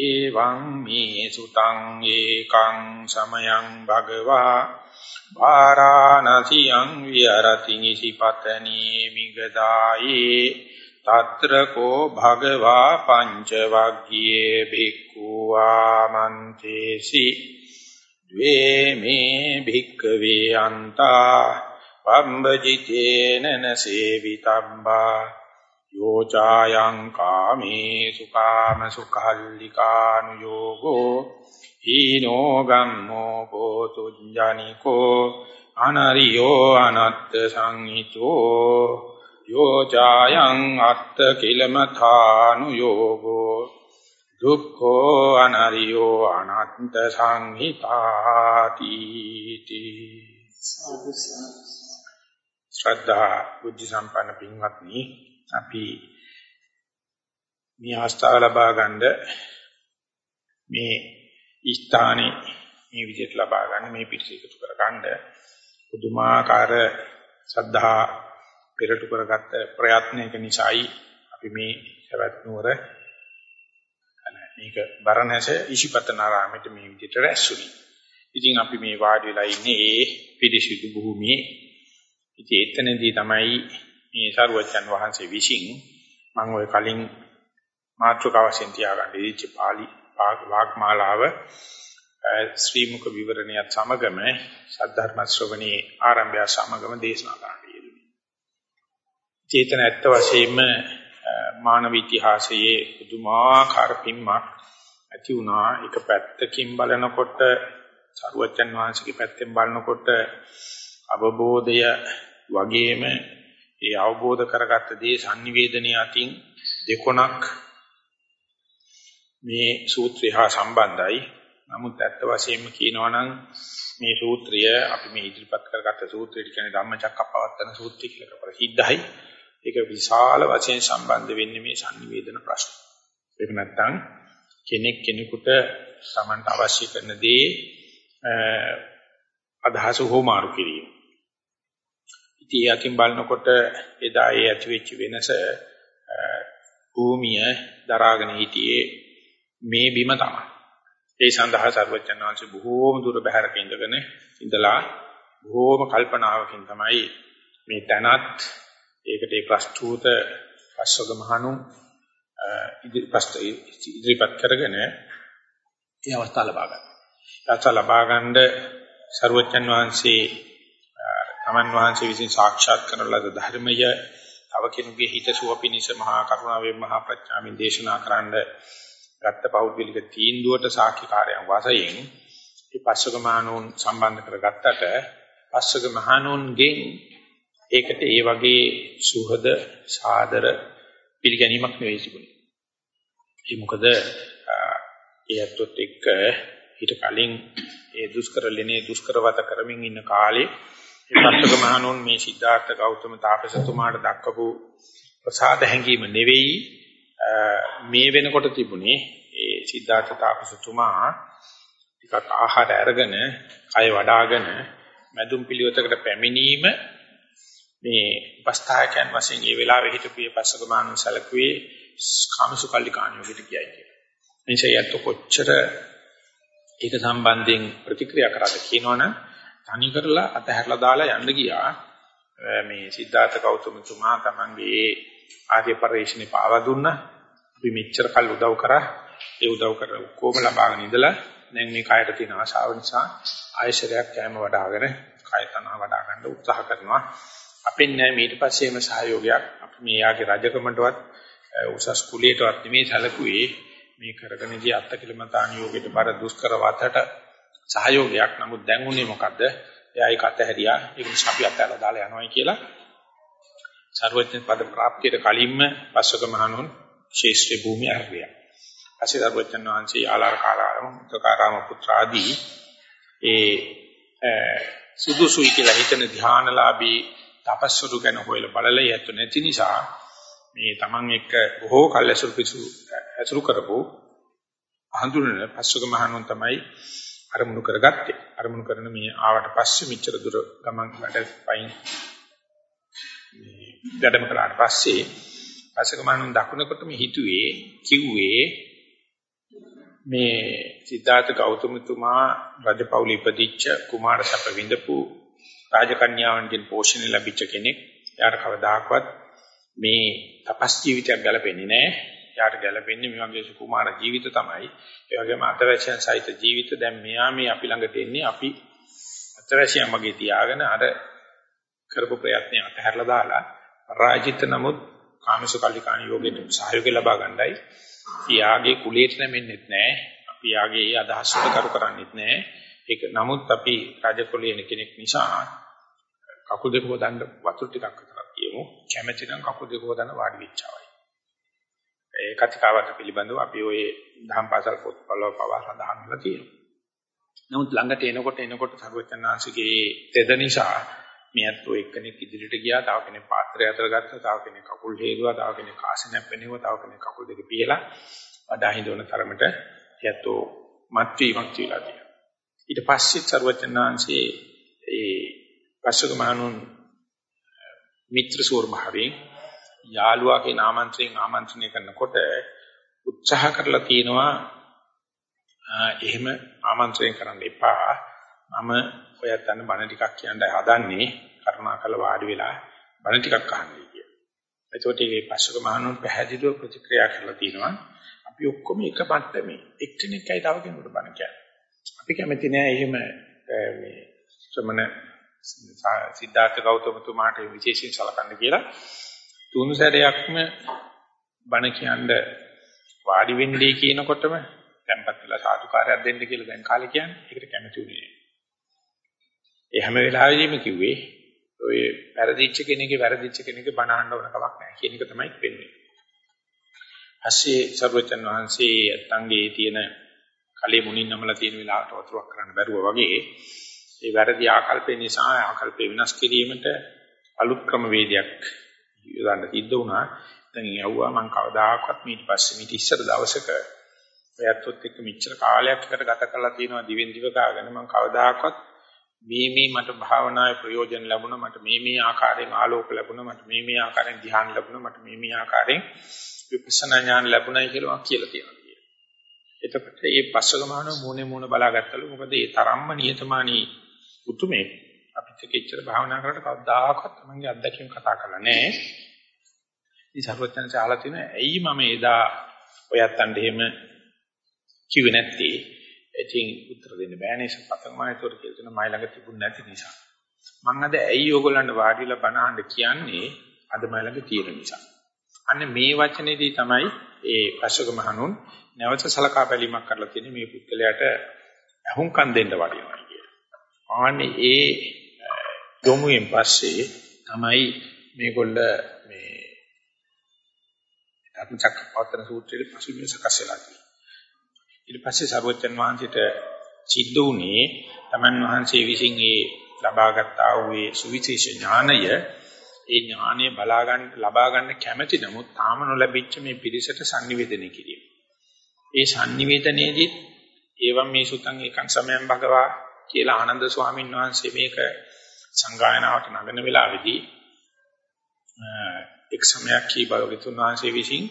එවං මේ සුතං ඒකං සමයං භගවා වාරාණසියං විහරති නිසිපතනී මිගදායේ తත්‍ර කෝ භගවා පංච වග්ගියේ භික්ඛු ආමන්තේසි ද්වේ මේ භික්ඛවේ අන්තා පම්බජිතේන නසේවිතබ්බා යෝචායං කාමේ සුකාම සුඛල්ලිකානුയോഗෝ හීනෝ ගම්මෝ භෝතු ඥානිකෝ අනරියෝ අනත්ත සංහිතෝ යෝචායං අත්ත කිලමථානුയോഗෝ දුක්ඛෝ අනරියෝ අනත්ත සංහිතාති සද්ධා බුද්ධ සම්පන්න පින්වත්නි අපි මේ අවස්ථාව ලබා ගන්න මේ ස්ථානේ මේ විදිහට ලබා ගන්න මේ පිටස එකතු කර ගන්න පුදුමාකාර සද්ධා පෙරට කරගත්ත ප්‍රයත්නයක නිසායි අපි මේ සවැත් නුවර මේක බරණැස ඉසිපතනාරාමයට මේ විදිහට රැස්ුනේ. ඉතින් අපි මේ වාඩි වෙලා ඉන්නේ ඒ පිරිසිදු භූමියේ. ඉතින් එතනදී තමයි මේ සරුවචන් වහන්සේ විසින් මම ඔය කලින් මාතෘකාවසෙන් තියාගන්න ඉච්ච පාළි වාග්මාලාව ශ්‍රී මුඛ විවරණයත් සමගම සද්ධර්ම ශ්‍රවණී ආරම්භය සමගම දේශනා කරන්න යෙදුණි. චේතන ඇත්ත වශයෙන්ම මානව ඉතිහාසයේ පුදුමාකාර පින්මක් ඇති වුණා. එක පැත්තකින් බලනකොට සරුවචන් වහන්සේගේ පැත්තෙන් බලනකොට අවබෝධය වගේම ඒ අවබෝධ කරගත්ත දේ sannivedanaye අතින් දෙකොණක් මේ සූත්‍රය හා සම්බන්ධයි. නමුත් ඇත්ත වශයෙන්ම කියනවා නම් මේ සූත්‍රය අපි මේ ඉදිරිපත් කරගත්ත සූත්‍රය කියන්නේ ධම්මචක්කප්පවත්තන සූත්‍රය කියලා ප්‍රසිද්ධයි. ඒක විශාල වශයෙන් සම්බන්ධ වෙන්නේ මේ sannivedana ප්‍රශ්න. ඒක නැත්තම් කෙනෙක් කෙනෙකුට Tamanට අවශ්‍ය කරන දේ අදහස හොමාරු කිරීම. ඉතින් යකින් බලනකොට එදා ඒ ඇතිවෙච්ච වෙනස භූමිය දරාගෙන හිටියේ මේ බිම තමයි. ඒ සඳහා සර්වඥාන් වහන්සේ බොහෝම දුර බැහැරක ඉඳගෙන ඉඳලා බොහෝම කල්පනාවකින් තමයි මේ තනත් ඒකට ඒ ප්‍රස්තුත පස්වග මහණු ඉදිරිපත් කරගෙන ඒ අවස්ථාව ලබා ගන්න. අවස්ථාව ලබා ගන්න සර්වඥාන් වහන්සේ තමන් වහන්සේ විසින් සාක්ෂාත් කරන ලද ධර්මය තව කෙනෙකුගේ හිත සුව පිණිස මහා කරුණාවෙන් මහා ප්‍රඥාවෙන් දේශනා කරන්න ගත්ත පෞද්ගලික තීන්දුවට සාක්ෂිකාරයන් වශයෙන් මේ පස්වක මහණුන් සම්බන්ධ කරගත්තට පස්වක මහණුන්ගෙන් ඒකට ඒ වගේ සුහද සාදර පිළිගැනීමක් නෙවෙයි තිබුණේ. ඒ මොකද ඒ අත්ොත් එක්ක ඊට කලින් ඒ දුෂ්කර ලෙනේ දුෂ්කරවත කරමින් ඉන්න කාලේ මේ පස්වක මහණුන් මේ සිද්ධාර්ථ ගෞතම තාපසතුමාට දක්වපු ප්‍රසාද හැඟීම නෙවෙයි මේ වෙනකොට තිබුණේ ඒ සිද්ධාර්ථ තාපසතුමා ටිකක් ආහාර අරගෙන කය වඩාගෙන මැදුම් පිළිවෙතකට පැමිණීම මේ උපස්ථායකයන් වශයෙන් ඒ වෙලාවේ හිටපු පස්සක මානව සැලකුවේ කාමසුකල්ලිකාණියකට කියයි කියලා. එනිසා යත් කොච්චර ඒක සම්බන්ධයෙන් ප්‍රතික්‍රියා කරාද කියනවනම් තනි කරලා අතහැරලා දාලා යන්න ගියා. මේ සිද්ධාර්ථ ගෞතමතුමා තමන්ගේ ආර්ය පරිශ්‍රණේ පාවා දුන්නා. අපි මෙච්චර කල් උදව් කරා. ඒ උදව් කර කොහොම ලබාගෙන ඉඳලා දැන් මේ කයට තියෙන ආශාව නිසා ආයශරයක් කැම වඩාගෙන කය තනවා වඩා ගන්න උත්සාහ කරනවා. අපෙන් නෑ ඊට පස්සේම සහයෝගයක් අපි මේ යාගේ රජකමටවත් උසස් කුලයටවත් නෙමේ සැලකුවේ මේ කරගෙන ගිය අත්කලමතාන යෝගයට බර දුෂ්කර වතට සහයෝගයක්. නමුත් දැන් උනේ මොකද්ද? එයා ඒක අතහැරියා. ඒක නිසා අපි අතහැරලා දාලා යනවායි කියලා සර්වඥ පද ප්‍රාප්තියට කලින්ම පස්වක මහණුන් ශේෂ්ඨ භූමිය අරගියා. පස්සේ සර්වඥ වහන්සේ ආලාර කාලාරම උත්කාරාම පුත්‍ර ආදී ඒ සුදුසුයි කියලා හිතන ධානලාභී තපස්සරු ගැන හොයලා බලලා යැත්තු නැති නිසා මේ Taman එක්ක බොහෝ කල් ඇසුරු පිසු ඇසුරු කරපු හඳුනන පස්වක මහණුන් තමයි අරමුණු කරගත්තේ. අරමුණු කරන මේ ආවට පස්සේ මෙච්චර දුර ගමන් වැඩ පයින් මේ වැඩම කළාට පස්සේ පස්වක මහණුන් දකුණකොටම හිතුවේ කිව්වේ මේ සිද්ධාර්ථ ගෞතමතුමා රජපෞල ඉපදිච්ච කුමාර සැප විඳපු රාජකන්‍යාවන්ගෙන් පෝෂණය ලැබිච්ච කෙනෙක්. යාර කවදාකවත් මේ තපස් ජීවිතයක් ගැලපෙන්නේ නැහැ. යාට ගැලපෙන්නේ මේ වගේ සුකුමාර ජීවිත තමයි. ඒ වගේම අතවැසියන් සහිත ජීවිත දැන් මෙයා මේ අපි ළඟට එන්නේ අපි අතවැසියන් වගේ තියාගෙන අර කරපු ප්‍රයත්නය අතහැරලා දාලා රාජිත නමුත් කාමසුකල්ලිකාණ යෝගයෙන් සහයෝගය ලබා ගන්නයි. යාගේ කුලයට නැමෙන්නෙත් නැහැ. අපි යාගේ ඒ අදහස් වලට කරු කරන්නේත් නැහැ. ඒක නමුත් අපි රාජකුලයේ කෙනෙක් නිසා කකුල් දෙක හොදන්න වතුර ටිකක් විතරක් කියමු. කැමැති නම් කකුල් දෙක හොදන්න වාඩි වෙච්චවයි. ඒ කතිකාවට පිළිබඳව අපි ওই දහම් පාසල් පොත්වල පවා සඳහන් කරලා තියෙනවා. නමුත් ළඟට එනකොට එනකොට සර්වචන්නාංශිකේ තෙද නිසා මෙයත් ඔය එක්කෙනෙක් ඉදිරියට ගියා, තව කෙනෙක් පාත්‍රය අතර ගත්තා, තව කෙනෙක් කකුල් හේදුවා, තව කෙනෙක් කාසිනක් වෙනෙවුවා, තව කෙනෙක් කකුල් දෙක පියලා වඩා හිඳවන තරමට යැතෝ මත්වීමක් කියලා තියෙනවා. ඊට පස්සේ සර්වචන්නාංශේ ඒ පස්වක මහණුන් මිත්‍ර ස්වභාවයෙන් යාළුවාගේ ආමන්ත්‍රණයෙන් ආමන්ත්‍රණය කරනකොට උත්සාහ කරලා තියෙනවා එහෙම ආමන්ත්‍රණය කරන්න එපා මම ඔයත් අන්න බණ ටිකක් කියන්න හදන්නේ කරුණාකර වාඩි වෙලා බණ ටිකක් අහන්නයි කියලා. එතකොට මේ පස්වක මහණුන් පැහැදිලිව ප්‍රතික්‍රියා කරලා තියෙනවා අපි ඔක්කොම එක මට්ටමේ එක්කෙනෙක්යි තව කෙනෙකුට බණ කියන්නේ. අපි කැමති නෑ එහෙම මේ ශ්‍රමණ සිද්ධාර්ථ ගෞතමතුමාට විශේෂයෙන් සලකන්න කියලා තුන් සැරයක්ම බණ කියන්න වාඩි වෙන්නේ කියනකොටම tempat වෙලා සාදුකාරයක් දෙන්න කියලා දැන් කාලේ කියන්නේ. ඒකට කැමති උනේ. ඒ හැම වෙලාවෙදීම කිව්වේ ඔය වැරදිච්ච කෙනෙක්ගේ වැරදිච්ච කෙනෙක්ගේ බණ අහන්න ඕන කමක් නැහැ කියන එක තමයි වෙන්නේ. ඇස්සේ සර්වචන් වහන්සේ අත්ංගේ තියෙන කලේ මුණින් නමලා තියෙන වෙලාවට වතුරක් කරන්න බැරුව වගේ ඒ වැරදි ආකල්පේ නිසා ආකල්පේ විනාශ කිරීමට අලුත් ක්‍රම වේදයක් යොදන්න සිද්ධ වුණා. දැන් යවුවා මම කවදාකවත් ඊට පස්සේ ඊට ඉස්සර දවසක ඔයත්ොත් එක්ක මෙච්චර කාලයක් එකට ගත කරලා තියෙනවා දිවෙන් දිව ගාගෙන මම කවදාකවත් මේ මේ මට භාවනාවේ ප්‍රයෝජන ලැබුණා මට මේ මේ ආකාරයෙන් ආලෝක ලැබුණා මට මේ මේ ආකාරයෙන් ධ්‍යාන ලැබුණා මට මේ මේ ආකාරයෙන් විපස්සනා ඥාන ලැබුණයි කියලා මම කියලා තියෙනවා. එතකොට මේ පස්වග මහණ මූණේ මූණ බලාගත්තලු මොකද ඒ තරම්ම නියතමානී උතුමේ අපිත් එක්ක ඉච්චර භාවනා කරලා කවදාකවත් තමන්ගේ අත්දැකීම් කතා කරලා නැහැ. ඉතින් සර්වඥයන්සේ අහලා තියෙනවා ඇයි මම එදා ඔයත්තන්ට එහෙම කිව්වේ නැත්තේ? ඉතින් උත්තර දෙන්න බෑනේ සපතම ඒතකොට කියලා තියෙනවා මයි ළඟ තිබුණ නැති නිසා. මම අද ඇයි ඕගොල්ලන්ට වාඩිලා බණ අහන්න කියන්නේ අද මයි ළඟ තියෙන නිසා. අන්න මේ වචනේදී තමයි ඒ පස්වක මහණුන් නැවත සලකා බැලීමක් කරලා තියෙන්නේ මේ පුද්ගලයාට අහුම්කම් දෙන්න වඩිනවා කියන. ආන්නේ ඒ යොමුෙන් පස්සේ තමයි මේගොල්ල මේ ධර්මචක්කපවත්තන සූත්‍රයේ පසුබිම සකස් වෙලා තියෙන්නේ. ඊට පස්සේ සර්වජන් වහන්සේට සිද්ධ වුණේ තමන් වහන්සේ විසින් ඒ ලබාගත් ආ වූ සුවිශේෂ ඥානය ඒ ඥානය බලා ගන්න ලබා ගන්න කැමැති නමුත් තාම නොලැබිච්ච මේ පිරිසට sannivedana කිරීම. ඒ sannivedanයේදී ඒවම් මේ සුතං ඒකං සමයං භගවා කියලා ආනන්ද ස්වාමීන් වහන්සේ මේක සංගායනාවට නගන වෙලාවේදී එක් සමයක් කී භාගතුන් වහන්සේ විසින්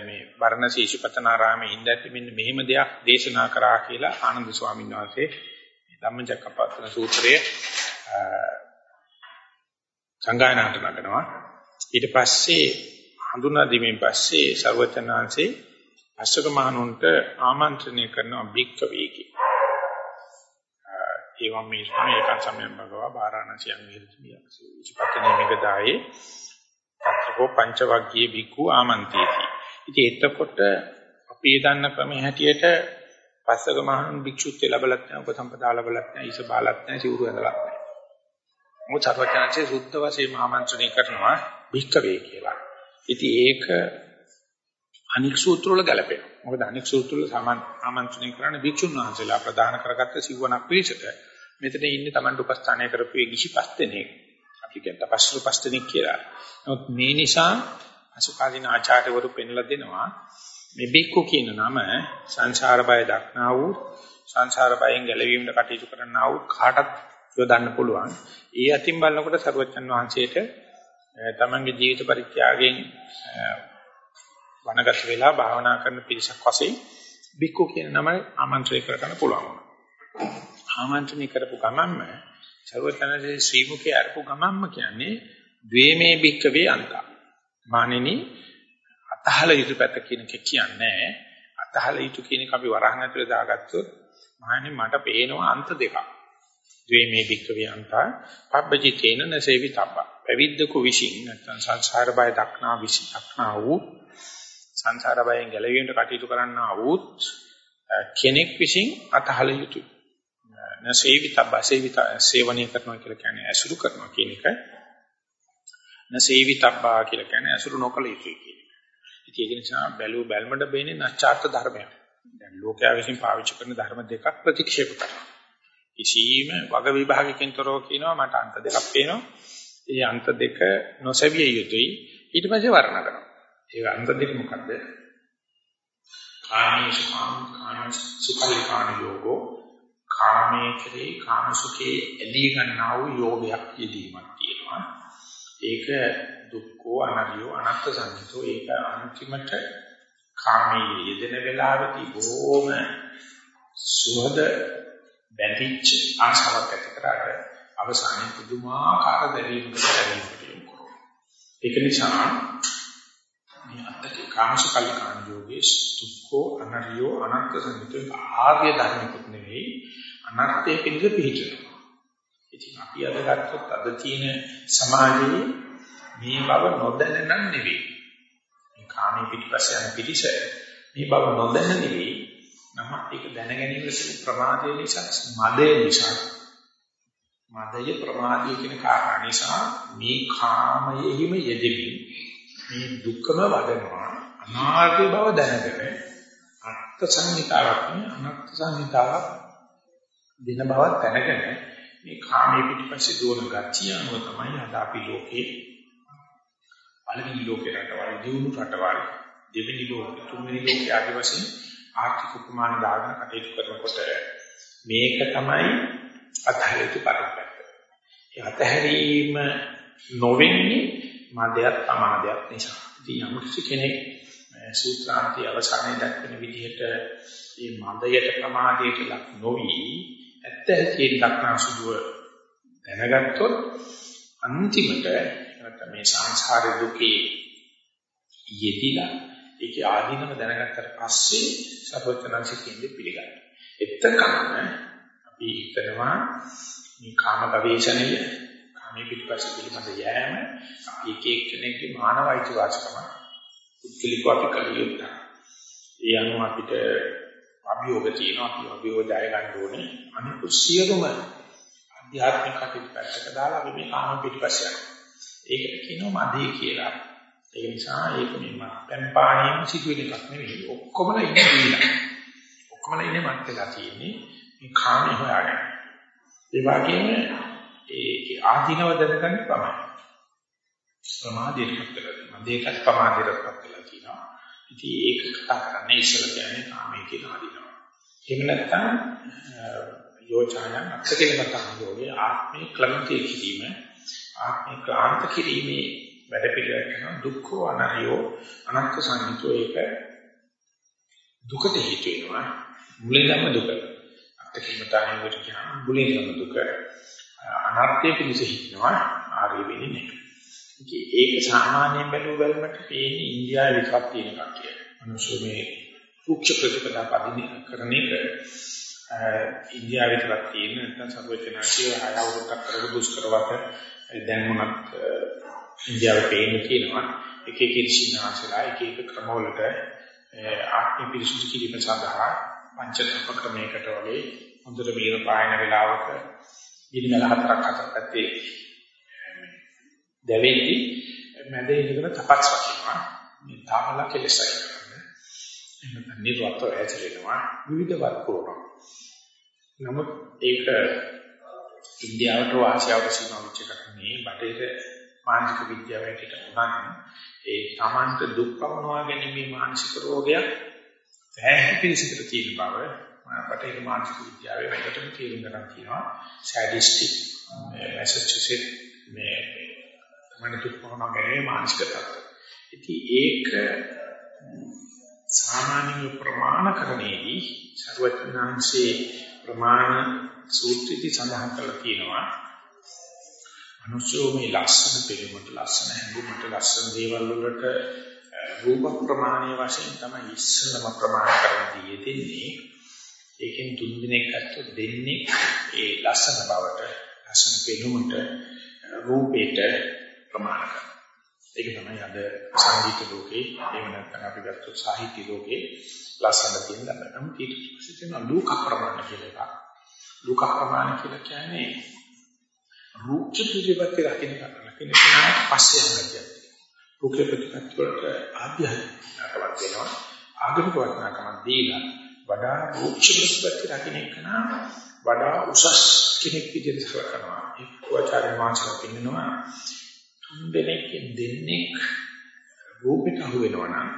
මේ වර්ණසී ශිපතනාරාමේ ඉඳද්දි මෙන්න මෙහෙම දෙයක් දේශනා කරා කියලා ආනන්ද ස්වාමීන් වහන්සේ ධම්මචක්කපවත්තන සූත්‍රයේ සංගායනාවට නගනවා. ඊට පස්සේ හඳුනා දීමෙන් පස්සේ ਸਰවචනාංශේ අශෝක මහණුන්ට ආමන්ත්‍රණය කරනවා භික්ඛවේකි ඒවම් මේ ස්වාමී ඒකන් සමයන් භගවා බාරාණසියන් විහෙරති විචපතනේ මේකදායේ තත්කෝ පංචවග්ගයේ භික්ඛු ආමන්ත්‍රේති ඉතින් එතකොට අපි දන්න ක්‍රමයේ හැටියට පස්සක මහණුන් භික්ෂුත්වය ලැබලත් නැහැ උපසම්පදා ලැබලත් නැහැ ඊස බාලත් නැහැ සිවුරු ඇඳලත් නැහැ. මොකද සර්වඥාන්සේ සුද්ධ වශයෙන් ආමන්ත්‍රණය කරනවා භික්කවේ කියලා. ඉතින් ඒක අනික් සූත්‍ර වල ගැලපෙනවා. මොකද අනික් සූත්‍ර වල සාමාන්‍ය ආමන්ත්‍රණය කරන්නේ භික්ෂුන් වහන්සේලා ප්‍රදාන කරගත්ත සිවණක් පිළිසෙට. මෙතන ඉන්නේ Tamanට උපස්ථානය කරපු 25 දෙනෙක්. අපි කියන තපස්රු පස්තනික් කියලා. නමුත් මේ නිසා අසුකාදීන ආචාර්යවරු පෙන්ලා දෙනවා මේ බික්කු කියන නම සංසාර බය දක්නා වූ සංසාර බයෙන් ගැලවීමට කටයුතු කරන්නා වූ කාටත් යොදන්න පුළුවන්. ඒ අතින් බලනකොට සරුවච්චන් වහන්සේට තමන්ගේ ජීවිත පරිත්‍යාගයෙන් වනගත වෙලා භාවනා කරන පිරිසක් වශයෙන් බික්කු කියන නම ආමන්ත්‍රණය කරගන්න පුළුවන්. ආමන්ත්‍රණය කරපු ගමන්ම සරුවච්චන්ගේ ශ්‍රී මුඛයේ අරපු ගමන්ම කියන්නේ ද්වේමේ බික්කවේ අන්තා. මානෙනි අතහල යුතු පැත්ත කියන එක කියන්නේ අතහල යුතු කියන එක අපි වරහන් ඇතුලේ දාගත්තොත් මහන්නේ මට පේනවා අන්ත දෙකක්. ද්වේමේ භික්ඛවේ අන්තා පබ්බජිතේන නසේවිතබ්බ. පැවිද්දකු විසින් නැත්නම් සංසාර බය දක්නා විසි දක්නා වූ සංසාර බයෙන් ගැලවීමට කටයුතු කරන්නා වූත් කෙනෙක් විසින් අතහල යුතුය. නසේවිතබ්බ සේවිත සේවනීය කරනවා කියලා කියන්නේ ඇසුරු කරනවා කියන එක. නසේවිතබ්බා කියලා කියන්නේ ඇසුරු නොකළ යුතුයි කියන එක. ඉතින් ඒක නිසා බැලුව බැලමඩ බේනේ නැචාර්ත ධර්මයක්. දැන් ලෝකයා විසින් පාවිච්චි කරන ධර්ම දෙකක් ප්‍රතික්ෂේප කරනවා. කිසියම් වග විභාගකින් තොරව කියනවා මට අන්ත දෙකක් පේනවා. ඒ අන්ත දෙක නොසැවිය යුතුයි. ඊට පස්සේ වර්ණ කරනවා. ඒ අන්ත දෙක මොකද්ද? කාමී කාම සුඛලි කාම යෝගෝ කාමයේ කෙරේ කාම සුඛේ එදී ගන්නා වූ යෝගයක් යෙදීමක් තියෙනවා. ඒක දුක්ඛෝ අනරියෝ අනත්ත සංහිතෝ ඒක අන්තිමට කාමයේ යෙදෙන වෙලාවදී බොහෝම සුවද බැඳිච්ච ආශාවක් ඇති කරාට අවසානයේ පුදුමාකාර දැවීමකට දැවීමකට යොමු කරනවා. ඒක නිසා මේ අත්තේ කාමසකල කාණ යෝගේ දුක්ඛෝ අනරියෝ අනත්ත සංහිතෝ ආර්ය ධර්මකුත් නෙවෙයි අනර්ථයේ පිළිද පිළිතුරනවා. ඉතින් අපි අද ගත්තොත් අද තියෙන සමාජයේ මේ බව නොදැන නම් නෙවෙයි. මේ කාමී පිටිපස්ස යන පිටිස මේ බව නොදැන නෙවෙයි. නම් ඒක දැන ගැනීම ප්‍රමාදයේ නිසා මදේ නිසා මදය ප්‍රමාදය කියන කාරණා නිසා මේ කාමයෙහිම යෙදෙමින් මේ දුක්ඛම වඩනවා අනාර්ය බව දැනගෙන අර්ථ සංහිතාවක් අනර්ථ සංහිතාවක් දින බවක් දැනගෙන මේ කාමයේ පිටිපස්සේ දුවන ගතිය අනුව තමයි අද අපි ලෝකේ පළවෙනි ලෝකේ රටවල් දියුණු රටවල් දෙවෙනි ලෝකේ තුන්වෙනි ලෝකේ ආදි වශයෙන් ආර්ථික උපමාන දාගෙන කටයුතු කරනකොට මේක තමයි අත්හැරිතු පරිපැත්ත. ඒ අත්හැරීම නොවෙන්නේ මදයක් ප්‍රමාදයක් නිසා. ඉතින් යම් කෙනෙක් සූත්‍රාන්තයේ අවසානයේ දක්වන විදිහට මේ මදයට ප්‍රමාදයට ලක් නොවි ඇත්ත ඇති දක්නා සුදුව දැනගත්තොත් අන්තිමට නැත්නම් මේ සංසාර දුකේ යෙදිලා ඒකේ ආධිනව දැනගත්තට පස්සේ සර්වඥාන්සේ කියන්නේ පිළිගන්න. එතකම අපි හිතනවා මේ කාම ගවේෂණය කාමයේ පිටපස්ස පිළිබඳ යෑම අපි එක එක්කෙනෙක්ගේ මානවයිති වාචකම උත්කලිකව අපි කලියුත්. ඒ අනුව අපිට අභියෝග තියෙනවා අපි අභියෝග ජය ගන්න ඕනේ. අනිත් සියලුම අධ්‍යාත්මික කටයුතු පැත්තක දාලා අපි මේ කාම පිටපස්ස යනවා. ඒකට කියනවා මදේ කියලා. ඒ නිසා ඒක මේ මත්පැන් පානීයම සිදුවෙන එකක් නෙවෙයි. ඔක්කොමලා ඉන්නේ දීලා. ඔක්කොමලා ඉන්නේ මත් වෙලා තියෙන්නේ මේ කාමේ හොයාගෙන. ඒ වගේම ඒ ආධිනව දැනගන්න තමයි. ප්‍රමාදයටපත් වෙලා තියෙනවා. දෙකක් ප්‍රමාදයටපත් වෙලා තියෙනවා. ඉතින් ඒක කතා කරන්නේ ඉස්සර කියන්නේ කාමයේ කියන ආධිනව. එහෙම නැත්නම් යෝචායන් අත්කේලකට යෝගේ ආත්මේ ක්ලන්තිය කිරීම ආත්මේ ක්ලාන්ත කිරීමේ වැඩ පිළිවෙල කරන දුක්ඛෝ අනරියෝ අනත්ත් සංහිතෝ ඒක දුකට හේතු වෙනවා මුලින්ම දුක අත්කිමතාවෙන් විතර කියන මුලින්ම දුක අනර්ථයේ පිණිස හිටිනවා. ආර්ය වෙන්නේ නැහැ. ඒක සාමාන්‍යයෙන් බැලුව බැලමට පේන්නේ ඉන්දියාවේ විතරක් තියෙන කතිය. මිනිස්සු මේ රුක්ෂ ප්‍රතිපදා පදින කරන එක ඉන්දියාවේ විතරක් තියෙන නැත්නම් සර්වචනාචිය හය අවුරුද්දක් කරපු දුෂ්කරවත දැන් මොනක් ඉන්දියාවේ පේන්න තියෙනවා. එක එක ඉරිසිනාසලා එක එක ක්‍රමවලට ආත්ම පිරිසුදු කිරීම සඳහා පංචතත්ව ක්‍රමයකට වගේ හොඳට වීර පායන වෙලාවක ඉරිමල හතරක් හතර පැත්තේ දැවෙද්දි මැද ඉඳගෙන තපස් වකිනවා මේ තාමල කෙලසයි. කරන්නේ එහෙනම් නිර්වත්ව ඇතිවෙනවා විවිධ වර්ග නමුත් ඒක ඉන්දියාවට ආසියාවට සීමා වෙච්ච එකක් නෙවෙයි. බටහිර මානසික විද්‍යාව හැටියට උනන් ඒ Tamanta දුක් පවනවා ගැනීම මානසික රෝගයක් සෑහෙන පිළිසිතට තියෙන බව බටහිර මානසික විද්‍යාවේ වැඩටම තේරුම් ගන්න කියනවා sadistic messages මේ තමන්න දුක් පවනවා ගැනීම මානසික තත්ත්වය. ඉතින් ඒක සාමාන්‍ය ප්‍රමාණකරණයේදී සර්වඥාන්සේ ප්‍රමාණ සූත්‍රයේදී සඳහන් කරලා තියෙනවා. මිනිස්සු මේ ලස්සන පිළිමට ලස්සන හැඟුමට ලස්සන දේවල් වලට රූප ප්‍රමාණයේ වශයෙන් තමයි ඉස්සලම ප්‍රමාණ කරන්නේ දෙන්නේ ඒකෙන් තුන් දිනක් අතට දෙන්නේ ඒ ලස්සන බවට ලස්සන පිළිමට රූපේට ප්‍රමාණ කරනවා ඒක තමයි අද සංගීත ලෝකේ එහෙම නැත්නම් අපි ගත්තොත් සාහිත්‍ය ලෝකේ ලස්සන තියෙන ළඟටම ඊට පස්සේ තියෙන ලෝක ප්‍රමාණ කියලා එකක්. ලෝක ප්‍රමාණ කියලා කියන්නේ රූප පිළිබඳ රකින්න කරන කෙනෙක් පස්සේ යනවා. රූප ප්‍රතිපත්ති වලට ආධ්‍යාත්මිකවක් දෙනවා. ආගමික වටිනාකමක් දීලා වඩා රූප ප්‍රතිපත්ති රකින්න එකන වඩා උසස් කෙනෙක් විදිහට සලකනවා. ඒක ආචාර්ය වංශලා කියනවා තුන් දෙනෙක්ගෙන් දෙන්නෙක් රූපෙට අහු වෙනවා නම්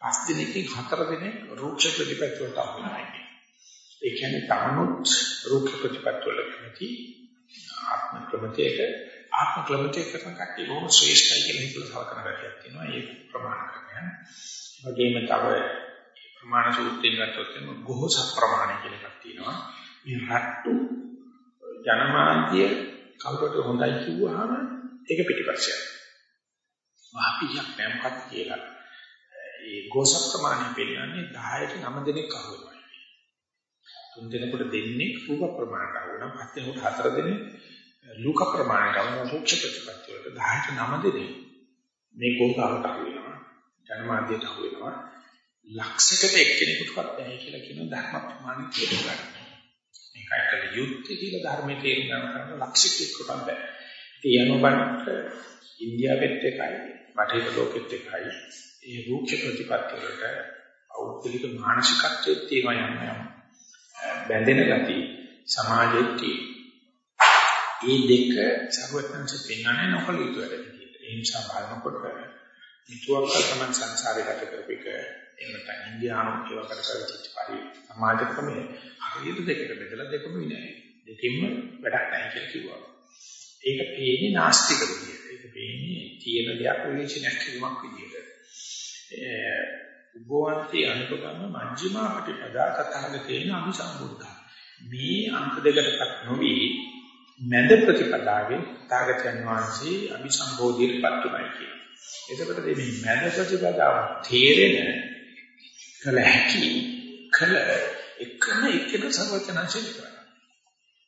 පස් දෙනෙක්ගෙන් හතර දෙනෙක් රූක්ෂ ප්‍රතිපත්ති වලට අහු වෙනවා. ඒ කියන්නේ තමනුත් රූක්ෂ ප්‍රතිපත්ති වල කැමති ආත්ම ක්‍රමතේක ආත්ම ක්‍රමතේක කරන කට්ටිය බොහොම ශ්‍රේෂ්ඨයි කියලා හිතලා සලකන ගැටියක් තියෙනවා. ඒ ප්‍රමාණ කරගෙන. වගේම තව ප්‍රමාණ සූත්‍රයෙන් ගත්තොත් එම ගෝස ප්‍රමාණ කියලා එකක් තියෙනවා. මේ රට්ටු ජනමාධ්‍ය කවුරුට හොඳයි කිව්වහම ඒක පිටිපස්සෙ යනවා. මහපියක් නැම්පත් කියලා. ඒ ගෝසක් ප්‍රමාණය පෙන්නන්නේ 10ට 9 දෙනෙක් අහුවෙනවා. තුන් දෙනෙකුට දෙන්නේ රූප ප්‍රමාණයට අහුවෙනවා. පස් දෙනෙකුට හතර දෙනෙක් ලෝක ප්‍රමාණයට අහුවෙනවා. මොක්ෂ ප්‍රතිපත්ති වලට 10ට 9 දෙනෙක් මේ ගෝසාවට අහුවෙනවා. ජනමාධ්‍යයට අහුවෙනවා. ලක්ෂයකට එක්කෙනෙකුටවත් බැහැ කියලා කියන ධර්ම ප්‍රමාණය තේරුම් ගන්න. මේකයි කල යුක්ති කියලා ධර්මයේ තේරුම් ගන්න කරන ලක්ෂිකෙකුට බෑ. ඉතින් යනබන්ට ඉන්දියාවෙත් එකයි බටහිර ලෝකෙත් එකයි ඒ රූක්ෂ ප්‍රතිපත්ති වලට පෞද්ගලික මානසිකත්වයේ තියෙන යම් යම් බැඳෙන ගති සමාජෙත් ඒ දෙක සර්වඥංශ පෙන්වන්නේ නොකල යුතු වැඩ විදියට. ඒ නිසා බලනකොට නිතුවක් තමයි සංසාරේ ගත කරපේක එහෙම නැත්නම් ඉන්දියානු ඒවා කරකවච්ච පරි සමාජ ක්‍රමයේ හරියට දෙකට බෙදලා දෙකම විනයි. දෙකින්ම වැඩක් නැහැ කියලා කිව්වා. ඒක පේන්නේ නාස්තික විදියට. ඒක පේන්නේ තියෙන දෙයක් විශ්ලේෂණයක් කිරීමක් විදියට. උභවන්ති අනුපගම මජ්ක්‍ධිමා ප්‍රතිපදා තථාගතේන අභිසම්බුද්ධා. මේ අංක දෙකටපත් නොවි මැද ප්‍රතිපදාවේ තාගතයන් වහන්සේ අභිසම්බෝධියටපත් උනායි කියන්නේ. එතකොට මේ මැද ප්‍රතිපදාව තේරෙන කල හැකි කල එකම එකම සර්වඥාන්සේ කරා.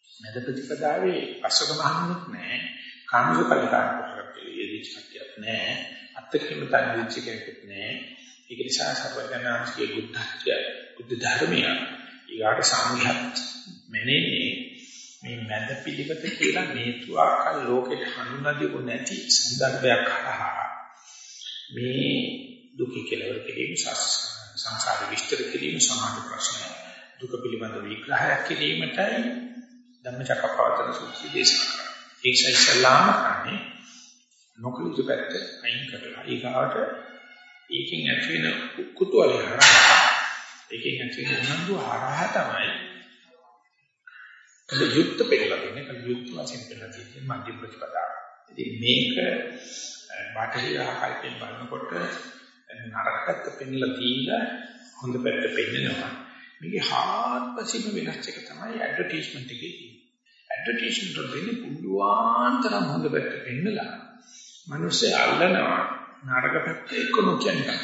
මැද ප්‍රතිපදාවේ අසක මහන්නුත් නැහැ. කාමසු කල්කාර කරකේ යෙදිච්ච කතියක් නැහැ. අත්කිම තනිච්ච කෙනෙකුත් නැහැ. ඒක නිසා සර්වඥාන්සේගේ බුද්ධත්වය බුද්ධ ධර්මය ඊගාට සංඝයත් මෙනෙන්නේ මේ මැද පිළිවෙත කියලා මේතුආකල් ලෝකෙට හඳුනාගියු නැති සම්දර්භයක් හරහා මේ දුක කෙලවර කිරීම සංසාර විස්තර කිරීම සමාජ ප්‍රශ්නය දුක පිළිබඳ විග්‍රහයක් කිරීමටයි ධම්මචක්කපවත්තන සූත්‍රය දේශනා කරා. ඒක ඉස්සල්ලාම කන්නේ නොකලිත පැත්ත අයින් කරලා ඊගාවට ඒකෙන් ඇති වෙන කුතුහලය හරහා ඒකෙන් ඇති වෙන උනන්දු හරහා තමයි කල යුක්ත පෙළලා දෙන්නේ කල යුක්ත වශයෙන් පෙළලා තියෙන්නේ මධ්‍ය ප්‍රතිපදාව. ඉතින් මේක බාහිර ආකල්පයෙන් බලනකොට නරක පැත්ත පෙන්නලා දීලා හොඳ පැත්ත පෙන්නනවා. මේකේ හාත්පසින්ම වෙනස් එක තමයි ඇඩ්වර්ටයිස්මන්ට් එකේ තියෙන්නේ. ඇඩ්වර්ටයිස්මන්ට් වල දෙන්නේ පුළුවන් තරම් හොඳ පැත්ත පෙන්නලා මිනිස්සු අල්ලනවා නරක පැත්ත එක්ක නොකියන්නේ.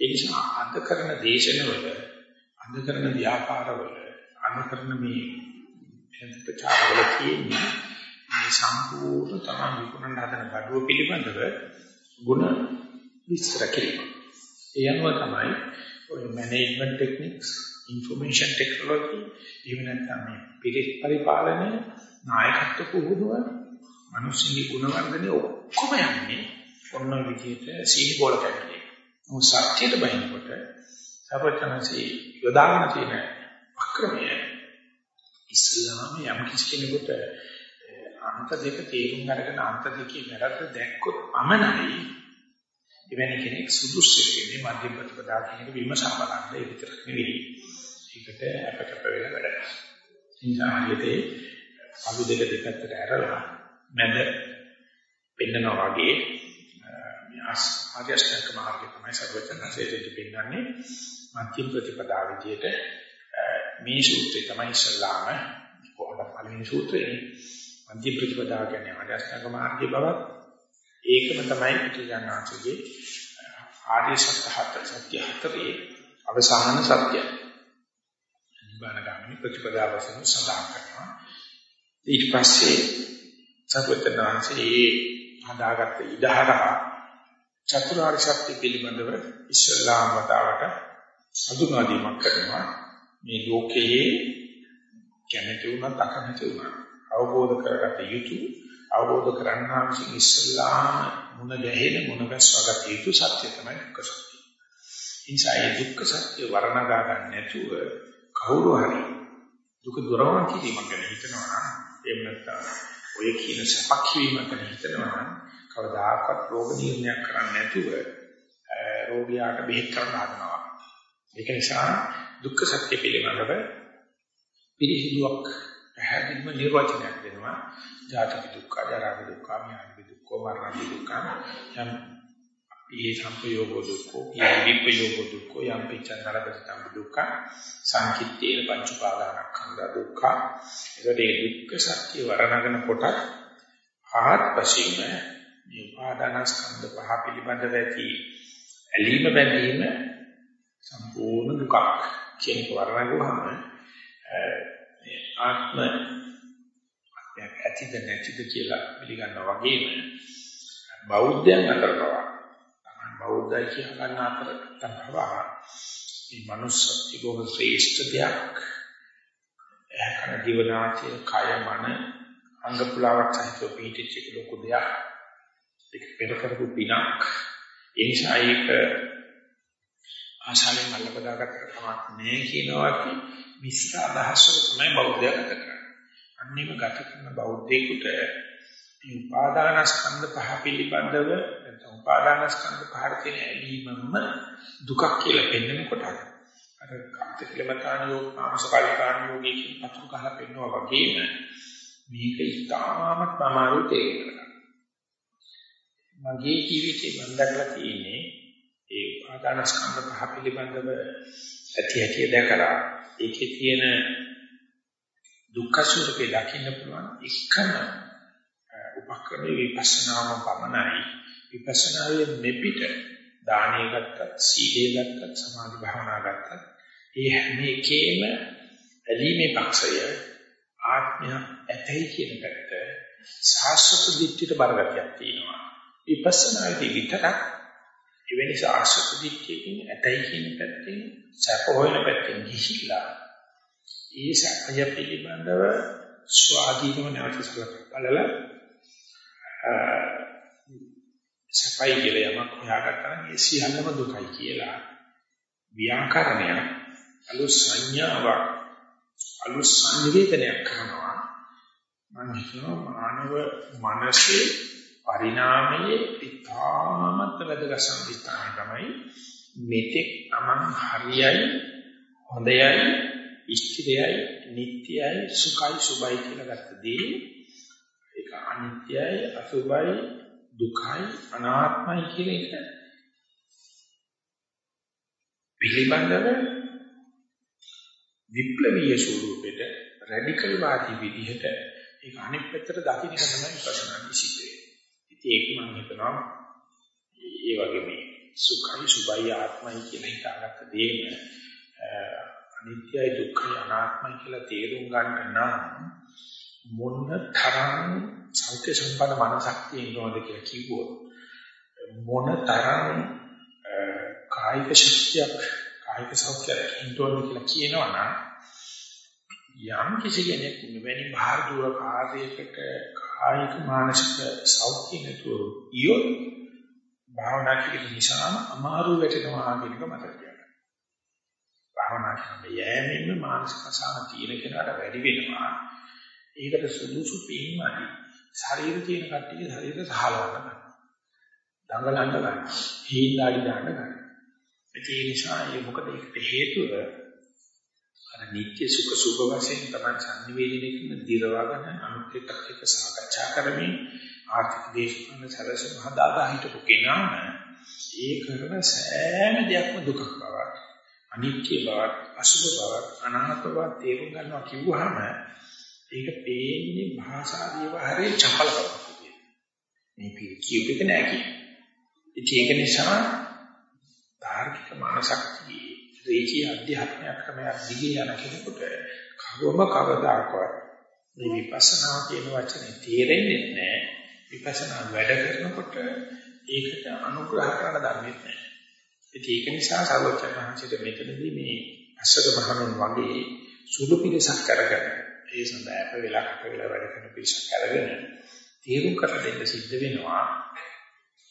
ඒ නිසා අද කරන දේශනවල අද කරන ව්‍යාපාරවල අද කරන මේ ප්‍රචාරවල තියෙන්නේ මේ සම්පූර්ණ තමයි විකුණන හදන බඩුව පිළිබඳව ಗುಣ විස්තර කිරීම. ඒ අනුව තමයි ඔය මැනේජ්මන්ට් ටෙක්නික්ස්, ইনফরমේෂන් ටෙක්නොලොජි, ඊව නැත්නම් මේ පිළිස් පරිපාලනය, නායකත්ව පුහුණුව, මිනිස්සුගේ ගුණ වර්ධනය ඔක්කොම යන්නේ ඔන්න විදිහට සීනි බෝල කැටලේ. මොහොත සත්‍යයට බහිනකොට සර්වඥාන්සේ යොදාගෙන තියෙන වක්‍රමය ඉස්ලාම යම් කිසි කෙනෙකුට අන්ත දෙක තේරුම් අරගෙන අන්ත දෙකේ වැරද්ද දැක්කොත් පමණයි එවැනි කෙනෙක් සුදුසු වෙන්නේ මධ්‍යම ප්‍රතිපදා කියන විමසා බලන්න ඒ විතරක් නෙවෙයි. ඒකට අපකප වෙලා වැඩ. ඉන්සා හරියටේ අලු දෙක දෙපැත්තට ඇරලා මැද පෙන්නනවා වගේ මේ ආර්ය අෂ්ටාංග මාර්ගය තමයි සර්වඥාසේට පෙන්නන්නේ මධ්‍යම ප්‍රතිපදා විදියට මේ සූත්‍රය තමයි ඉස්සල්ලාම කොහොමද පළවෙනි සූත්‍රයේ මධ්‍ය ප්‍රතිපදා කියන්නේ ආර්ය අෂ්ටාංග මාර්ගයේ බවත් ඒකම තමයි පිටිගන්නාචුගේ ආර්ය සත්‍ය හතර සත්‍ය හතරේ අවසාන සත්‍යය. නිබ්බාන ගාමිනී ප්‍රතිපදාව වශයෙන් සඳහන් කරනවා. ඊට පස්සේ සත්‍යඥාන්සේ හදාගත්ත ඉදහරා චතුරාර්ය සත්‍ය පිළිබඳව ඉස්ලාම් වතාවට අඳුනා දීමක් කරනවා. මේ ලෝකයේ කැමැති වුණත් අකමැති වුණත් අවබෝධ කරගත යුතු අවබෝධ කරගන්නා විසින් ඉස්සල්ලාම මුණ ගැහෙන මුණ ගැස්වාගත යුතු සත්‍ය තමයි දුක්ඛ සත්‍ය. ඉන්සයි දුක්ඛ සත්‍ය වර්ණගා ගන්න නැතුව කවුරු හරි දුක දොරවන් කිරීමක් ගැන හිතනවා නම් එහෙම නැත්නම් ඔය කියන සපක් වීමක් ගැන හිතනවා නම් කවදාකවත් රෝග නිర్ణයක් කරන්නේ නැතුව රෝගියාට බෙහෙත් කරන්න හදනවා. ඒක නිසා දුක්ඛ සත්‍ය පිළිබඳව පිළිහිදුවක් පැහැදිලිව නිර්වචනයක් දෙනවා. ජාතක දුක්ඛ, ජරා දුක්ඛ, ව්‍යාධි දුක්ඛ, මරණ දුක්ඛ යම් ඒ සම්පයෝග දුක්ඛ, ඒ විපයෝග දුක්ඛ, යම් පිච්ඡනරගතම් දුක්ඛ, සංකිට්ඨේන පංච උපාදානස්කන්ධ දුක්ඛ. ඒකට ඒ දුක්ඛ සත්‍ය වර්ණගෙන කොට ආත්පසීම මේ උපාදානස්කන්ධ පහ පිළිබඳව ඇති ඇලීම බැඳීම සම්පූර්ණ දුකක් කියන වර්ණගුවම ආත්ම ඇතිද නැතිද කියලා පිළිගන්නා වගේම බෞද්ධයන් අතර පවා තමයි බෞද්ධයි කියන ගන්න අතර තමයි මේ manussත්ව බොහොම ශ්‍රේෂ්ඨ දෙයක්. එහෙකන දිවනාචය කය මන අංග පුලාවක් සහිතව පිටිච්ච ලොකු දෙයක්. ඒක පෙර කරපු පිනක්. ඒ නිසා ඒක ආශාවෙන් අල්ලපදාගත්තට කමක් නෑ කියනවා මිශ්‍ර අදහස් වල තමයි බෞද්ධය ගත කරන්නේ. අන්නේම ගත කරන බෞද්ධයෙකුට මේ උපාදානස්කන්ධ පහ පිළිබඳව නැත්නම් උපාදානස්කන්ධ පහට තියෙන ඇලීමම දුකක් කියලා පෙන්වනකොට අර කාන්තිකලමතාන යෝග ආමසකාලිකාන යෝගී කියන පතුරු කහලා පෙන්වනවා වගේම මේක ඉතාමත් අමාරු තේරෙනවා. මගේ ජීවිතේ මම දැකලා තියෙන්නේ ඒ උපාදානස්කන්ධ පහ පිළිබඳව ඇති හැටි දැකලා ඒකේ තියෙන දුක්ඛ ස්වરૂපේ දකින්න පුළුවන් එකම උපක්‍රමයේ විපස්සනාම පමණයි. විපස්සනාවේ මෙපිට දානය ගත්තත් සීලය ගත්තත් සමාධි භාවනා ගත්තත් ඒ හැම එකේම ඇලීමේ පක්ෂය ආත්මය ඇතයි කියන පැත්ත සාස්වත දිට්ඨියට බරගතියක් තියෙනවා. විපස්සනාදී විතරක් එවැනි සාස්වත දිට්ඨියකින් ඇතයි කියන පැත්තෙන් සැප හොයන පැත්තෙන් ගිහිල්ලා ඒ සැපය පිළිබඳව ස්වාධීනව නැවත බලලා සැපයි කියලා යමක් හොයාගත්තා නම් ඒ සියල්ලම දුකයි කියලා ව්‍යාකරණය අලු සංඥාවක් අලු සංවේදනයක් කරනවා. මම හිතනවා මානව මනසේ පරිණාමයේ ඉතාමත් වැදගත් සම්පූර්ණ තමයි මෙතෙක් Taman හරියයි හොඳයයි ඉෂ්ටියයි නිට්ටයයි සුඛයි සුබයි කියලා ගත්ත දේ ඒක අනිත්‍යයි අසුබයි දුකයි අනාත්මයි කියන එක පිළිබඳව විප්ලවීය ස්වරූපෙට රැඩිකල් වාදී විදිහට ඒක අනිත් පැත්තට දකින්න තමයි විපස්සනා විශ්ිතේ. ඉතින් ඒක මම හිතනවා ඒ වගේ මේ සුඛයි සුභයි ආත්මයි කියලා හිතාගත්ත දේම අනිත්‍යයි දුක්ඛයි අනාත්මයි කියලා තේරුම් ගන්න නම් මොන තරම් සෞඛ්‍ය සම්පන්න මනසක් තියෙනවද කියලා කිව්වොත් මොන තරම් කායික ශක්තියක් කායික සෞඛ්‍යයක් තියෙනවද කියලා කියනවනම් යම් කිසි කෙනෙක් මෙවැනි බාහිර දුර කාර්යයකට කායික මානසික සෞඛ්‍ය නැතුව ඊයොත් භාවනා කිරීම නිසාම අමාරු වෙටෙනවා කියන එක මතක තියාගන්න. භාවනා කරන යෑමෙන්ම මානසික අසහන තියෙන කෙනාට වැඩි වෙනවා. ඒකට සුදුසු පින්මදි. ශරීර තියෙන කට්ටිය ශරීර සහලවන්න ගන්න. දඟලන්න ගන්න. හීලාඩි දාන්න ගන්න. ඒ නිසා ඒ මොකද ඒකට හේතුව අර නිත්‍ය සුඛ සුභ වශයෙන් තමයි සංනිවේදනය කරන දිරවගෙන අනුත් එක්ක එක්ක සාකච්ඡා කරමින් ආර්ථික දේශපාලන සැලසුම් හදාගා හිටපු කෙනාම ඒ කරන සෑම දෙයක්ම දුකක් බවක් අනිත්‍ය බවක් අසුභ බවක් අනාත්ම බවක් තේරුම් ගන්නවා කිව්වහම ඒක පේන්නේ භාෂා විවහාරයේ චපලකමක් විදියට. මේ කියූප එක නෑ කියන්නේ. ඒක නිසා ධාර්මික මානසිකී රේකී අධ්‍යාත්මයක් ක්‍රමයක් දිගේ යන කෙනෙකුට කවම කවදාකවත් මේ විපස්සනා කියන වචනේ තේරෙන්නේ නැහැ. විපස්සනා වැඩ කරනකොට ඒකට අනුග්‍රහ කරන්න දන්නේ නැහැ. ඒක නිසා සර්වඥාන්සිට මෙතනදී මේ අසද මහණුන් වගේ සුදු පිළිසක් කරගෙන ඒ සඳහා අප වෙලා කට වෙලා වැඩ කරන පිළිසක් අරගෙන තේරුම් කර දෙන්න සිද්ධ වෙනවා